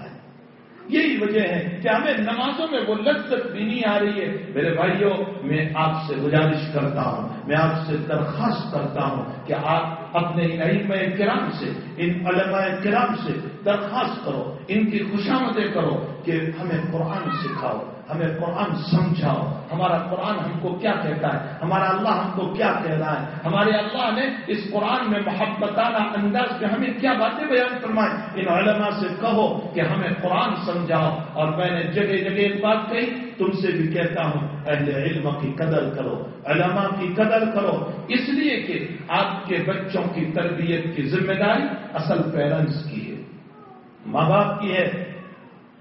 یہی وجہ ہے کہ ہمیں نمازوں میں وہ لذت بھی نہیں آ رہی ہے۔ میرے بھائیوں، میں آپ سے گزارش کرتا ہوں، میں آپ سے درخواست کرتا ہوں کہ آپ اپنے علم کرام سے، ان علماء کرام سے درخواست کرو، ان کی خوشامدیں کرو کہ ہمیں قرآن سکھاؤ۔ ہمیں قرآن سمجھاؤ۔ ہمارا قرآن ہم کو کیا کہتا ہے؟ ہمارا اللہ ہم کو کیا کہہ رہا ہے؟ ہمارے اللہ نے اس قرآن میں محبتانہ انداز میں ہمیں کیا باتیں بیان فرمائے ان علماء سے کہو کہ ہمیں قرآن سمجھاؤ۔ اور میں نے جگہ جگہ ایک بات کہی، تم سے بھی کہتا ہوں، اہل علم کی قدر کرو، علماء کی قدر کرو۔ اس لیے کہ آپ کے بچوں کی تربیت کی ذمہ داری اصل پیرنٹس کی ہے۔ ماں باپ کی ہے۔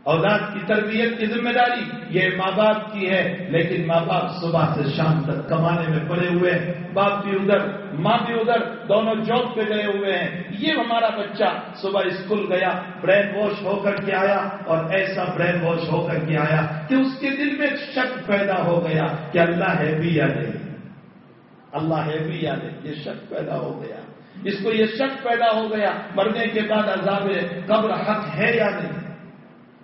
اولاد کی تربیت کی ذمہ داری یہ ماں باپ کی ہے، لیکن ماں باپ صبح سے شام تک کمانے میں پڑے ہوئے ہیں۔ باپ بھی ادھر، ماں بھی ادھر، دونوں جاب پہ گئے ہوئے ہیں۔ یہ ہمارا بچہ صبح اسکول گیا، برین واش ہو کر کے آیا اور ایسا برین واش ہو کر کے آیا کہ اس کے دل میں شک پیدا ہو گیا کہ اللہ ہے بھی یا نہیں۔ اللہ ہے بھی یا نہیں، یہ شک پیدا ہو گیا۔ اس کو یہ شک پیدا ہو گیا، مرنے کے بعد عذاب قبر حق ہے یا نہیں؟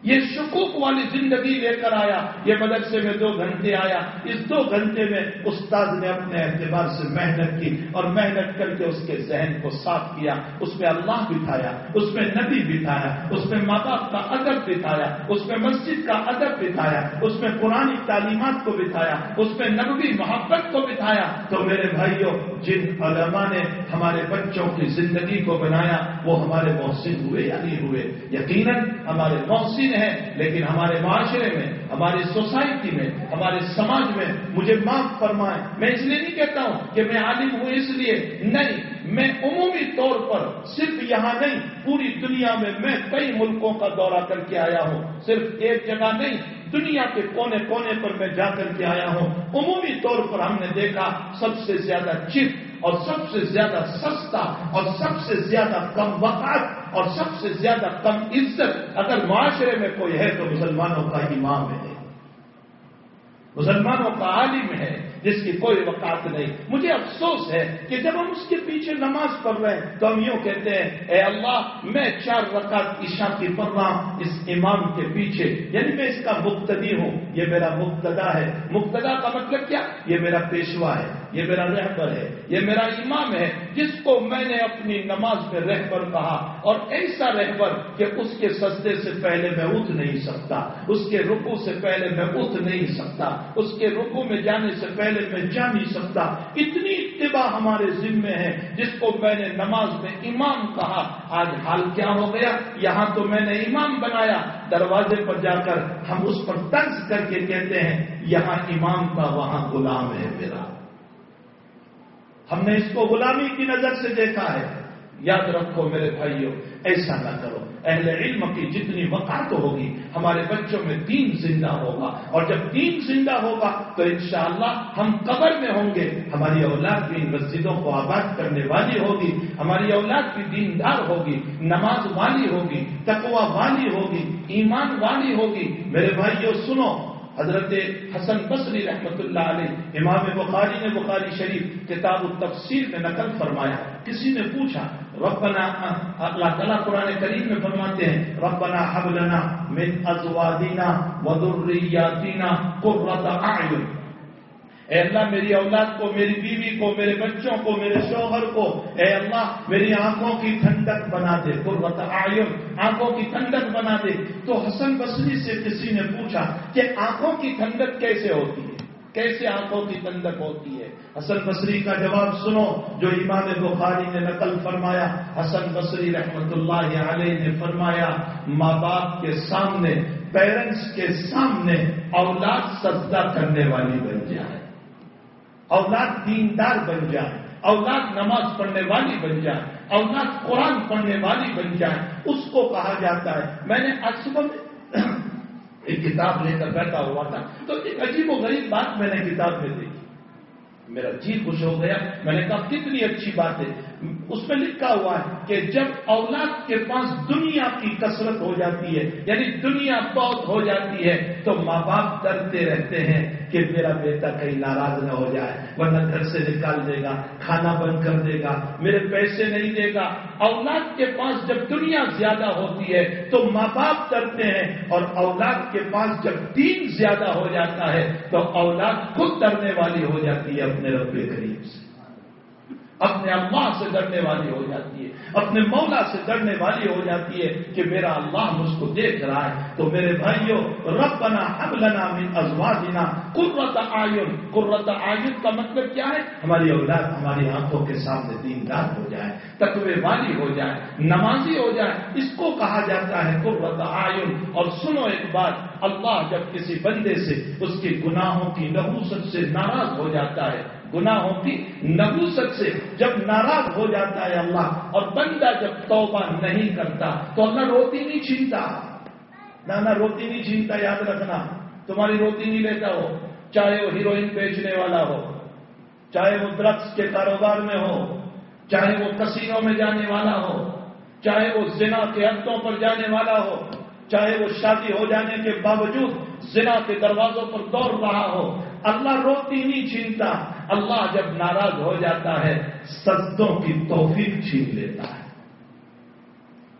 یہ شکوک والی زندگی لے کر آیا، یہ مدرسے میں دو گھنٹے آیا۔ اس دو گھنٹے میں استاد نے اپنے اعتبار سے محنت کی اور محنت کر کے اس کے ذہن کو صاف کیا، اس میں اللہ بٹھایا، اس میں نبی بٹھایا، اس میں ماں باپ کا ادب بٹھایا، اس میں مسجد کا ادب بٹھایا، اس میں پرانی تعلیمات کو بٹھایا، اس میں نبوی محبت کو بٹھایا۔ تو میرے بھائیوں جن علماء نے ہمارے بچوں کی زندگی کو بنایا، وہ ہمارے محسن ہوئے یا نہیں ہوئے؟ یقیناً ہمارے محسن ہے، لیکن ہمارے معاشرے میں، ہماری سوسائٹی میں، ہمارے سماج میں مجھے معاف فرمائے میں اس لیے نہیں کہتا ہوں کہ میں عالم ہوں، اس لیے نہیں۔ میں عمومی طور پر صرف یہاں نہیں، پوری دنیا میں میں کئی ملکوں کا دورہ کر کے آیا ہوں۔ صرف ایک جگہ نہیں، دنیا کے کونے کونے پر میں جا کر کے آیا ہوں۔ عمومی طور پر ہم نے دیکھا، سب سے زیادہ چپ اور سب سے زیادہ سستا اور سب سے زیادہ کم وقت اور سب سے زیادہ کم عزت اگر معاشرے میں کوئی ہے تو مسلمانوں کا امام ہے۔ مسلمانوں کا عالم ہے۔ جس کی کوئی وقات نہیں۔ مجھے افسوس ہے کہ جب ہم اس کے پیچھے نماز پڑھ رہے ہیں تو ہم یوں کہتے ہیں، اے اللہ، میں چار رکعت عشاء کی پڑھ رہا ہوں اس امام کے پیچھے۔ یعنی میں اس کا مقتدی ہوں۔ یہ میرا مقتدا ہے۔ مقتدا کا مطلب کیا؟ یہ میرا پیشوا ہے۔ یہ میرا رہبر ہے۔ یہ میرا امام ہے۔ جس کو میں نے اپنی نماز میں رہبر کہا۔ اور ایسا رہبر کہ اس کے سجدے سے پہلے میں اٹھ نہیں سکتا۔ اس کے رکو سے پہلے میں اٹھ نہیں سکتا۔ اس کے رکو میں جانے سے پہلے پہلے میں جا نہیں سکتا، اتنی اتباع ہمارے ذمے ہے، جس کو میں نے نماز میں امام کہا، آج حال کیا ہو گیا؟ یہاں تو میں نے امام بنایا۔ دروازے پر جا کر ہم اس پر طرز کر کے کہتے ہیں، یہاں امام کا وہاں غلام ہے میرا۔ ہم نے اس کو غلامی کی نظر سے دیکھا ہے۔ یاد رکھو میرے بھائیوں ایسا نہ کرو۔ اہل علم کی جتنی وقات ہوگی، ہمارے بچوں میں دین زندہ ہوگا۔ اور جب دین زندہ ہوگا، تو انشاءاللہ ہم قبر میں ہوں گے۔ ہماری اولاد بھی ان مسجدوں کو آباد کرنے والی ہوگی۔ ہماری اولاد بھی دیندار ہوگی، نماز والی ہوگی تقوا والی ہوگی، ایمان والی ہوگی۔ میرے بھائیوں سنو، حضرت حسن بصری رحمت اللہ علیہ، امام بخاری نے بخاری شریف کتاب التفسیر میں نقل فرمایا۔ کسی نے پوچھا ربنا اللہ تعالیٰ قرآن کریم میں فرماتے ہیں، ربنا حبلنا من ازوادنا وذریاتنا قرۃ اعین. اے اللہ، میری اولاد کو، میری بیوی کو، میرے بچوں کو، میرے شوہر کو، اے اللہ، میری آنکھوں کی ٹھنڈک بنا دے، قرۃ اعین. آنکھوں کی ٹھنڈک بنا دے. تو حسن بصری سے کسی نے پوچھا کہ آنکھوں کی ٹھنڈک کیسے ہوتی ہے؟ کیسے آنکھوں کی ٹھنڈک ہوتی ہے؟ حسن بصری کا جواب سنو، جو امام بخاری نے نقل فرمایا، حسن بصری رحمت اللہ علیہ نے فرمایا، ماں باپ کے سامنے، پیرنٹس کے سامنے اولاد سجدہ کرنے والی بن جائے۔ اولاد دیندار بن جائے۔ اولاد نماز پڑھنے والی بن جائے۔ اولاد قرآن پڑھنے والی بن جائے۔ اس کو کہا جاتا ہے، میں نے اصب ایک کتاب لے کر بیٹھا ہوا تھا۔ تو ایک عجیب و غریب بات میں نے کتاب میں دیکھی۔ میرا جی خوش ہو گیا۔ میں نے کہا، کتنی اچھی بات ہے۔ اس میں لکھا ہوا ہے کہ جب اولاد کے پاس دنیا کی کثرت ہو جاتی ہے یعنی دنیا بہت ہو جاتی ہے، تو ماں باپ ڈرتے رہتے ہیں کہ میرا بیٹا کہیں ناراض نہ ہو جائے، ورنہ گھر سے نکال دے گا، کھانا بند کر دے گا، میرے پیسے نہیں دے گا۔ اولاد کے پاس جب دنیا زیادہ ہوتی ہے، تو ماں باپ ڈرتے ہیں، اور اولاد کے پاس جب دین زیادہ ہو جاتا ہے، تو اولاد خود ڈرنے والی ہو جاتی ہے اپنے رب قریب سے۔ اپنے اللہ سے ڈرنے والی ہو جاتی ہے۔ اپنے مولا سے ڈرنے والی ہو جاتی ہے کہ میرا اللہ مجھ کو دیکھ رہا ہے۔ تو میرے بھائیوں ربنا حبلنا من ازواجنا قرۃ اعین۔ قرۃ اعین کا مطلب کیا ہے؟ ہماری اولاد ہماری آنکھوں کے سامنے دیندار ہو جائے، تقوی والی ہو جائے، نمازی ہو جائے۔ اس کو کہا جاتا ہے قرۃ اعین۔ اور سنو ایک بات، اللہ جب کسی بندے سے اس کے گناہوں کی نحوست سے ناراض ہو جاتا ہے گناہوں کی نبوست سے جب ناراض ہو جاتا ہے اللہ اور بندہ جب توبہ نہیں کرتا تو اللہ روٹی نہیں چھینتا۔ نہ روٹی نہیں چھینتا، یاد رکھنا، تمہاری روٹی نہیں لیتا ہو، چاہے وہ ہیروئن بیچنے والا ہو، چاہے وہ ڈرگس کے کاروبار میں ہو، چاہے وہ کسینوں میں جانے والا ہو، چاہے وہ زنا کے حدوں پر جانے والا ہو، چاہے وہ شادی ہو جانے کے باوجود زنا کے دروازوں پر دوڑ رہا ہو اللہ روٹی نہیں چھینتا۔ اللہ جب ناراض ہو جاتا ہے، سجدوں کی توفیق چھین لیتا ہے۔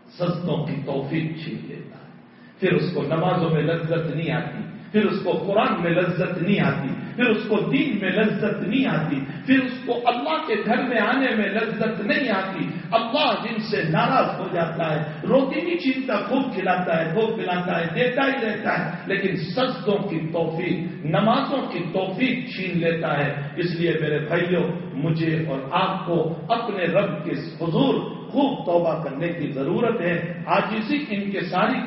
سجدوں کی توفیق چھین لیتا ہے۔ پھر اس کو نمازوں میں لذت نہیں آتی، پھر اس کو قرآن میں لذت نہیں آتی، پھر اس کو دین میں لذت نہیں آتی، پھر اس کو اللہ کے گھر میں آنے میں لذت نہیں آتی۔ اللہ جن سے ناراض ہو جاتا ہے روٹی بھی چینتا خوب کھلاتا ہے خوب پلاتا ہے، دیتا ہی رہتا ہے، لیکن سجدوں کی توفیق، نمازوں کی توفیق چھین لیتا ہے۔ اس لیے میرے بھائیوں، مجھے اور آپ کو اپنے رب کے حضور خوب توبہ کرنے کی ضرورت ہے۔ آج اسی ان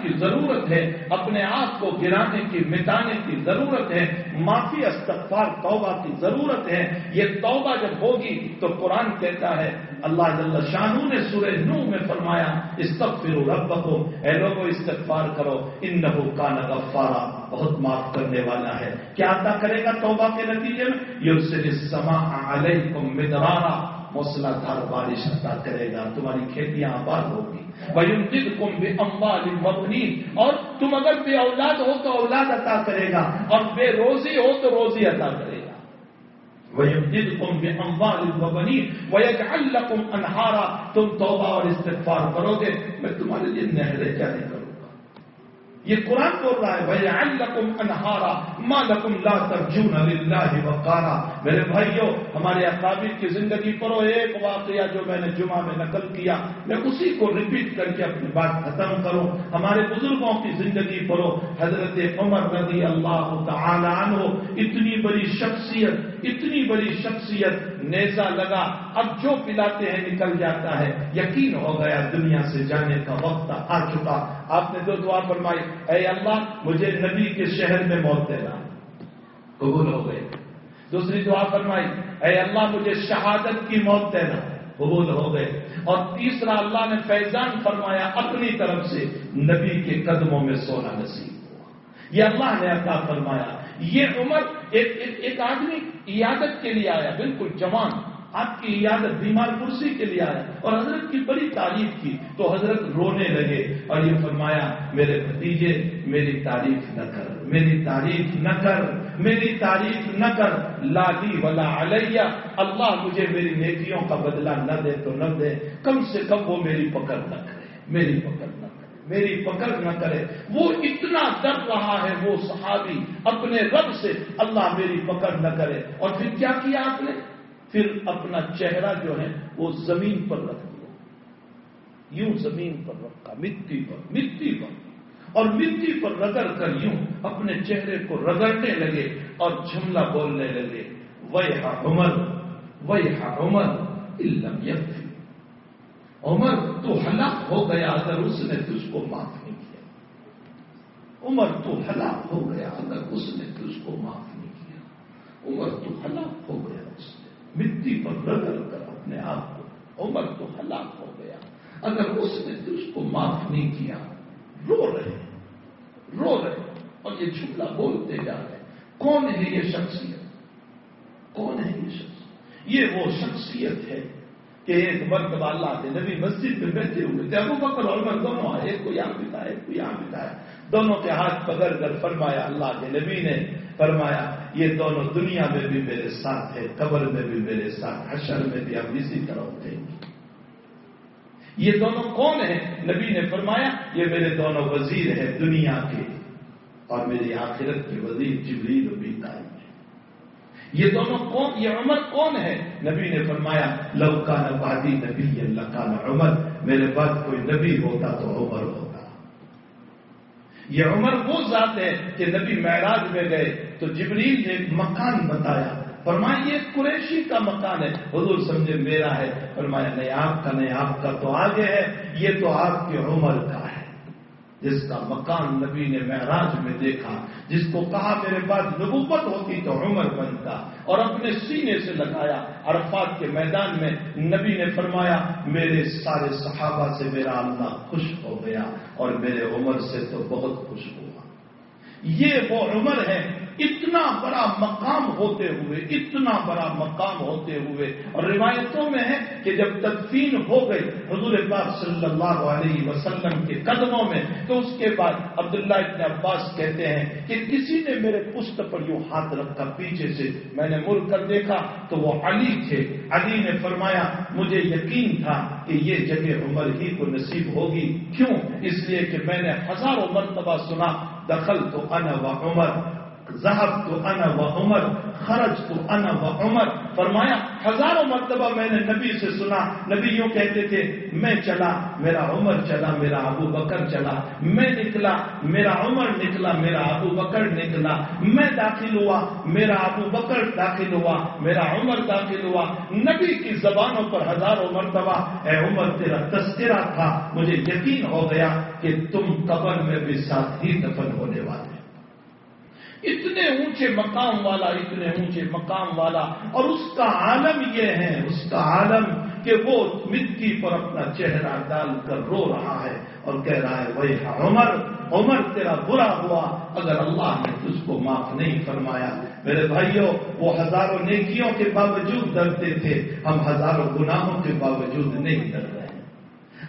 کی ضرورت ہے۔ اپنے آپ کو گرانے کی، مٹانے کی ضرورت ہے۔ معافی، استغفار، توبہ کی ضرورت ہے۔ یہ توبہ جب ہوگی تو قرآن کہتا ہے، اللہ جل شاہو نے سورہ نو میں فرمایا، استغفروا ربکم۔ اے لوگو، استغفار کرو۔ انہو کان غفارا۔ بہت معاف کرنے والا ہے۔ کیا عطا کرے گا توبہ کے نتیجے میں؟ یرسل السماء علیکم مدرارا۔ موسلا دھار بارش عطا کرے گا، تمہاری کھیتیاں آباد ہوگی۔ وَيُمْدِدْكُمْ کم بے امبال اور تم اگر بے اولاد ہو تو اولاد عطا کرے گا، اور بے روزی ہو تو روزی عطا کرے گا۔ وَيُمْدِدْكُمْ بِأَمْوَالٍ وَبَنِينَ۔ وَيَجْعَلْ لَكُمْ أَنْهَارًا۔ تم توبہ اور استغفار کرو گے، میں تمہارے لیے نہریں جاری کروں یہ قرآن بول رہا ہے بھائی الکم انہارا ماں لکم لا ترجون للہ وقارا میرے بھائیوں ہمارے اقابل کی زندگی پرو ایک واقعہ جو میں نے جمعہ میں نقل کیا، میں اسی کو ریپیٹ کر کے اپنی بات ختم کروں۔ ہمارے بزرگوں کی زندگی پرو حضرت عمر رضی اللہ تعالی عنہ، اتنی بڑی شخصیت، اتنی بڑی شخصیت نیزا لگا اب جو پلاتے ہیں نکل جاتا ہے۔ یقین ہو گیا دنیا سے جانے کا وقت آ چکا۔ آپ نے دو دعا فرمائی اے اللہ مجھے نبی کے شہر میں موت دینا۔ قبول ہو گئے۔ دوسری دعا فرمائی اے اللہ مجھے شہادت کی موت دینا۔ قبول ہو گئے۔ اور تیسرا اللہ نے فیضان فرمایا اپنی طرف سے نبی کے قدموں میں سونا نصیب ہوا۔ یہ اللہ نے عطا فرمایا۔ یہ عمر ایک ایک, ایک آدمی عیادت کے لیے آیا، بالکل جوان، آپ کی عیادت بیمار کرسی کے لیے آیا اور حضرت کی بڑی تعریف کی تو حضرت رونے لگے اور یہ فرمایا، میرے بھتیجے، میری تعریف نہ کر، میری تعریف نہ کر، میری تعریف نہ کر لالی ولا علیہ، اللہ مجھے میری نیکیوں کا بدلہ نہ دے تو نہ دے، کم سے کم وہ میری پکڑ نہ کرے، میری پکڑ نہ میری پکڑ نہ کرے۔ وہ اتنا ڈر رہا ہے وہ صحابی اپنے رب سے اللہ میری پکڑ نہ کرے۔ اور پھر کیا کیا آپ نے؟ پھر اپنا چہرہ جو ہے وہ زمین پر رکھ دیا۔ یوں زمین پر رکھا، مٹی پر مٹی پر۔ اور مٹی پر رگڑ کر یوں اپنے چہرے کو رگڑنے لگے اور جملہ بولنے لگے وہی عمر وہی عمر علم یکفی عمر تو ہلاک ہو گیا اگر اس نے تجھ کو معاف نہیں کیا۔ عمر تو ہلاک ہو گیا اگر اس نے تجھ کو معاف نہیں کیا۔ عمر تو ہلاک ہو گیا اس نے۔ مٹی پر رگڑ کر اپنے آپ کو۔ عمر تو ہلاک ہو گیا۔ اگر اس نے تجھ کو معاف نہیں کیا، رو رہے رو رہے اور یہ جھولا بولتے جا رہے کون ہے یہ شخصیت؟ کون ہے یہ شخص یہ وہ شخصیت ہے کہ ایک مرتبہ اللہ کے نبی مسجد میں بیٹھے ہوئے تھے، ابو بکر عمر دونوں آئے، ایک کو یہاں بتایا ایک کو یہاں بتایا دونوں کے ہاتھ پکڑ کر فرمایا، اللہ کے نبی نے فرمایا، یہ دونوں دنیا میں بھی میرے ساتھ ہے قبر میں بھی میرے ساتھ، حشر میں بھی اب اسی طرح اٹھیں گے۔ یہ دونوں کون ہیں؟ نبی نے فرمایا، یہ میرے دونوں وزیر ہیں دنیا کے اور میری آخرت کے وزیر جبریل بھی ہے یہ دونوں کون یہ عمر کون ہے۔ نبی نے فرمایا لوکا نبادی نبی اللہ کا عمر۔ میرے بعد کوئی نبی ہوتا تو عمر ہوتا۔ یہ عمر وہ ذات ہے کہ نبی معراج میں گئے تو جبریل نے مکان بتایا۔ فرمایا، یہ قریشی کا مکان ہے۔ حضور سمجھے، میرا ہے۔ فرمایا، نہیں، آپ کا نہیں، آپ کا تو آگے ہے۔ یہ تو آپ کی عمر کا ہے جس کا مکان نبی نے معراج میں دیکھا، جس کو کہا میرے پاس نبوت ہوتی تو عمر بنتا، اور اپنے سینے سے لگایا عرفات کے میدان میں نبی نے فرمایا، میرے سارے صحابہ سے میرا اللہ خوش ہو گیا، اور میرے عمر سے تو بہت خوش ہوا۔ یہ وہ عمر ہے اتنا بڑا مقام ہوتے ہوئے، اتنا بڑا مقام ہوتے ہوئے، اور روایتوں میں ہے کہ جب تدفین ہو گئی حضور پاک صلی اللہ علیہ وسلم کے قدموں میں، تو اس کے بعد عبداللہ ابن عباس کہتے ہیں کہ کسی نے میرے پشت پر یوں ہاتھ رکھا پیچھے سے، میں نے مڑ کر دیکھا تو وہ علی تھے۔ علی نے فرمایا، مجھے یقین تھا کہ یہ جگہ عمر ہی کو نصیب ہوگی۔ کیوں؟ اس لیے کہ میں نے ہزاروں مرتبہ سنا، دخل تو انا و عمر۔ ذہب تو انا و عمر خرج تو انا و عمر فرمایا، ہزاروں مرتبہ میں نے نبی سے سنا، نبی یوں کہتے تھے، میں چلا، میرا عمر چلا، میرا ابو بکر چلا، میں نکلا، میرا عمر نکلا، میرا ابو بکر نکلا، میں داخل ہوا، میرا ابو بکر داخل ہوا، میرا عمر داخل ہوا۔ نبی کی زبانوں پر ہزاروں مرتبہ، اے عمر، تیرا تذکرہ تھا، مجھے یقین ہو گیا کہ تم قبر میں بھی ساتھ ہی دفن ہونے والے اتنے اونچے مقام والا، اتنے اونچے مقام والا۔ اور اس کا عالم یہ ہے، اس کا عالم کہ وہ مٹی پر اپنا چہرہ ڈال کر رو رہا ہے اور کہہ رہا ہے وہی عمر عمر تیرا برا ہوا۔ اگر اللہ نے تجھ کو معاف نہیں فرمایا۔ میرے بھائیوں وہ ہزاروں نیکیوں کے باوجود ڈرتے تھے، ہم ہزاروں گناہوں کے باوجود نہیں ڈر رہے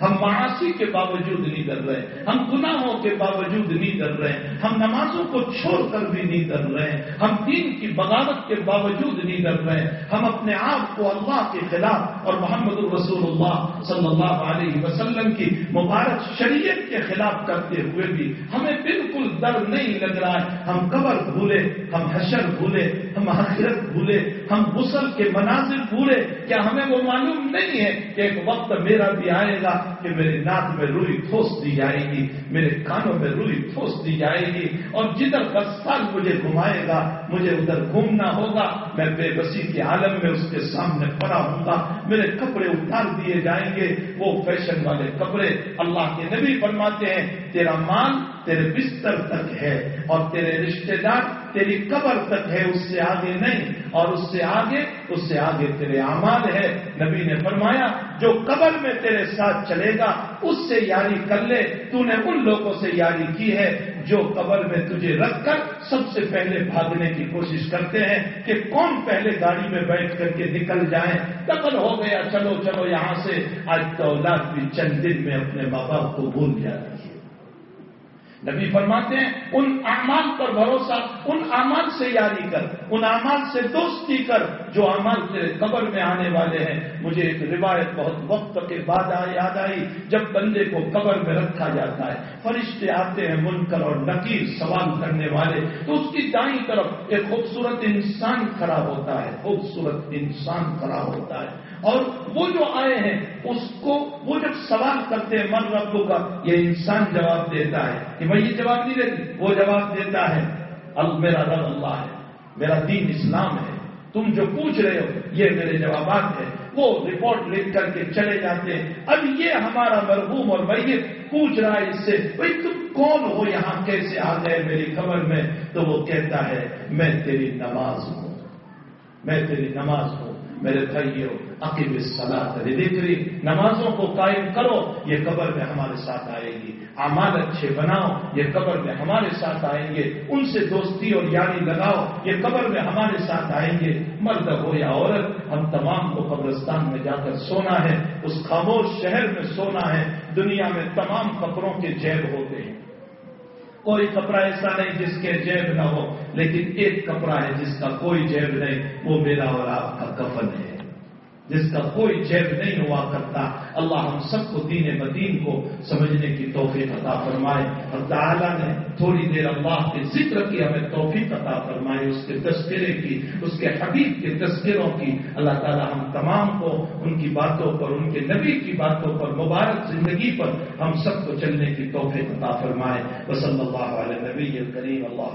ہم معاشی کے باوجود نہیں ڈر رہے ہم گناہوں کے باوجود نہیں ڈر رہے ہم نمازوں کو چھوڑ کر بھی نہیں ڈر رہے ہم دین کی بغاوت کے باوجود نہیں ڈر رہے ہم اپنے آپ کو اللہ کے خلاف اور محمد الرسول اللہ صلی اللہ علیہ وسلم کی مبارک شریعت کے خلاف کرتے ہوئے بھی ہمیں بالکل ڈر نہیں لگ رہا ہے۔ ہم قبر بھولے، ہم حشر بھولے، ہم حقیرت بھولے ہم غسل کے مناظر پورے کیا ہمیں وہ معلوم نہیں ہے کہ ایک وقت میرا بھی آئے گا کہ میرے ناک میں روئی ٹھوس دی جائے گی، میرے کانوں میں روئی ٹھوس دی جائے گی، اور جدھر بستان مجھے گھمائے گا، مجھے ادھر گھومنا ہوگا، میں بے بسی کے عالم میں اس کے سامنے پڑا ہوں گا، میرے کپڑے اتار دیے جائیں گے، وہ فیشن والے کپڑے اللہ کے نبی فرماتے ہیں، تیرا مال تیرے بستر تک ہے اور تیرے رشتہ دار تیری قبر تک ہے، اس سے آگے نہیں۔ اور اس سے آگے، اس سے آگے تیرے اعمال ہے۔ نبی نے فرمایا، جو قبر میں تیرے ساتھ چلے گا، اس سے یاری کر لے۔ تو نے ان لوگوں سے یاری کی ہے جو قبر میں تجھے رکھ کر سب سے پہلے بھاگنے کی کوشش کرتے ہیں کہ کون پہلے گاڑی میں بیٹھ کر کے نکل جائیں۔ دفن ہو گیا، چلو چلو یہاں سے۔ آج تو اولاد بھی چند دن میں اپنے ماں باپ کو بھول جاتی ہے نبی فرماتے ہیں، ان اعمال پر بھروسہ، ان اعمال سے یاری کر، ان اعمال سے دوستی کر، جو اعمال تیرے قبر میں آنے والے ہیں۔ مجھے ایک روایت بہت وقت کے بعد یاد آئی، جب بندے کو قبر میں رکھا جاتا ہے۔ فرشتے آتے ہیں منکر اور نکیر سوال کرنے والے۔ تو اس کی دائیں طرف ایک خوبصورت انسان کھڑا ہوتا ہے، خوبصورت انسان کھڑا ہوتا ہے۔ اور وہ جو آئے ہیں، اس کو وہ جب سوال کرتے ہیں من رب کا یہ انسان جواب دیتا ہے کہ میں یہ جواب نہیں دیتی، وہ جواب دیتا ہے، اب میرا رب اللہ ہے، میرا دین اسلام ہے، تم جو پوچھ رہے ہو، یہ میرے جوابات ہیں۔ وہ رپورٹ لکھ کر کے چلے جاتے ہیں۔ اب یہ ہمارا مرحوم اور میت پوچھ رہا ہے اس سے، بھائی تم کون ہو یہاں، کیسے آ گئے میری خبر میں؟ تو وہ کہتا ہے، میں تیری نماز ہوں، میں تیری نماز ہوں، میرے بھائیوں عقیب صلاح ذکری نمازوں کو قائم کرو، یہ قبر میں ہمارے ساتھ آئے گی۔ اعمال اچھے بناؤ، یہ قبر میں ہمارے ساتھ آئیں گے۔ ان سے دوستی اور یاری لگاؤ، یہ قبر میں ہمارے ساتھ آئیں گے۔ مرد ہو یا عورت، ہم تمام کو قبرستان میں جا کر سونا ہے۔ اس خاموش شہر میں سونا ہے۔ دنیا میں تمام کپڑوں کے جیب ہوتے ہیں۔ کوئی کپڑا ایسا نہیں جس کے جیب نہ ہو، لیکن ایک کپڑا ہے جس کا کوئی جیب نہیں، وہ میرا اور آپ کا کفن ہے۔ جس کا کوئی جیب نہیں ہوا کرتا۔ اللہ ہم سب کو دین مدین کو سمجھنے کی توفیق عطا فرمائے۔ اور تعالیٰ نے تھوڑی دیر اللہ کے ذکر کی، ہمیں توفیق عطا فرمائے۔ اس کے تذکرے کی، اس کے حبیب کے تذکروں کی۔ اللہ تعالیٰ ہم تمام کو ان کی باتوں پر، ان کے نبی کی باتوں پر، مبارک زندگی پر ہم سب کو چلنے کی توفیق عطا فرمائے۔ وصلی اللہ علیہ نبی کریم اللہ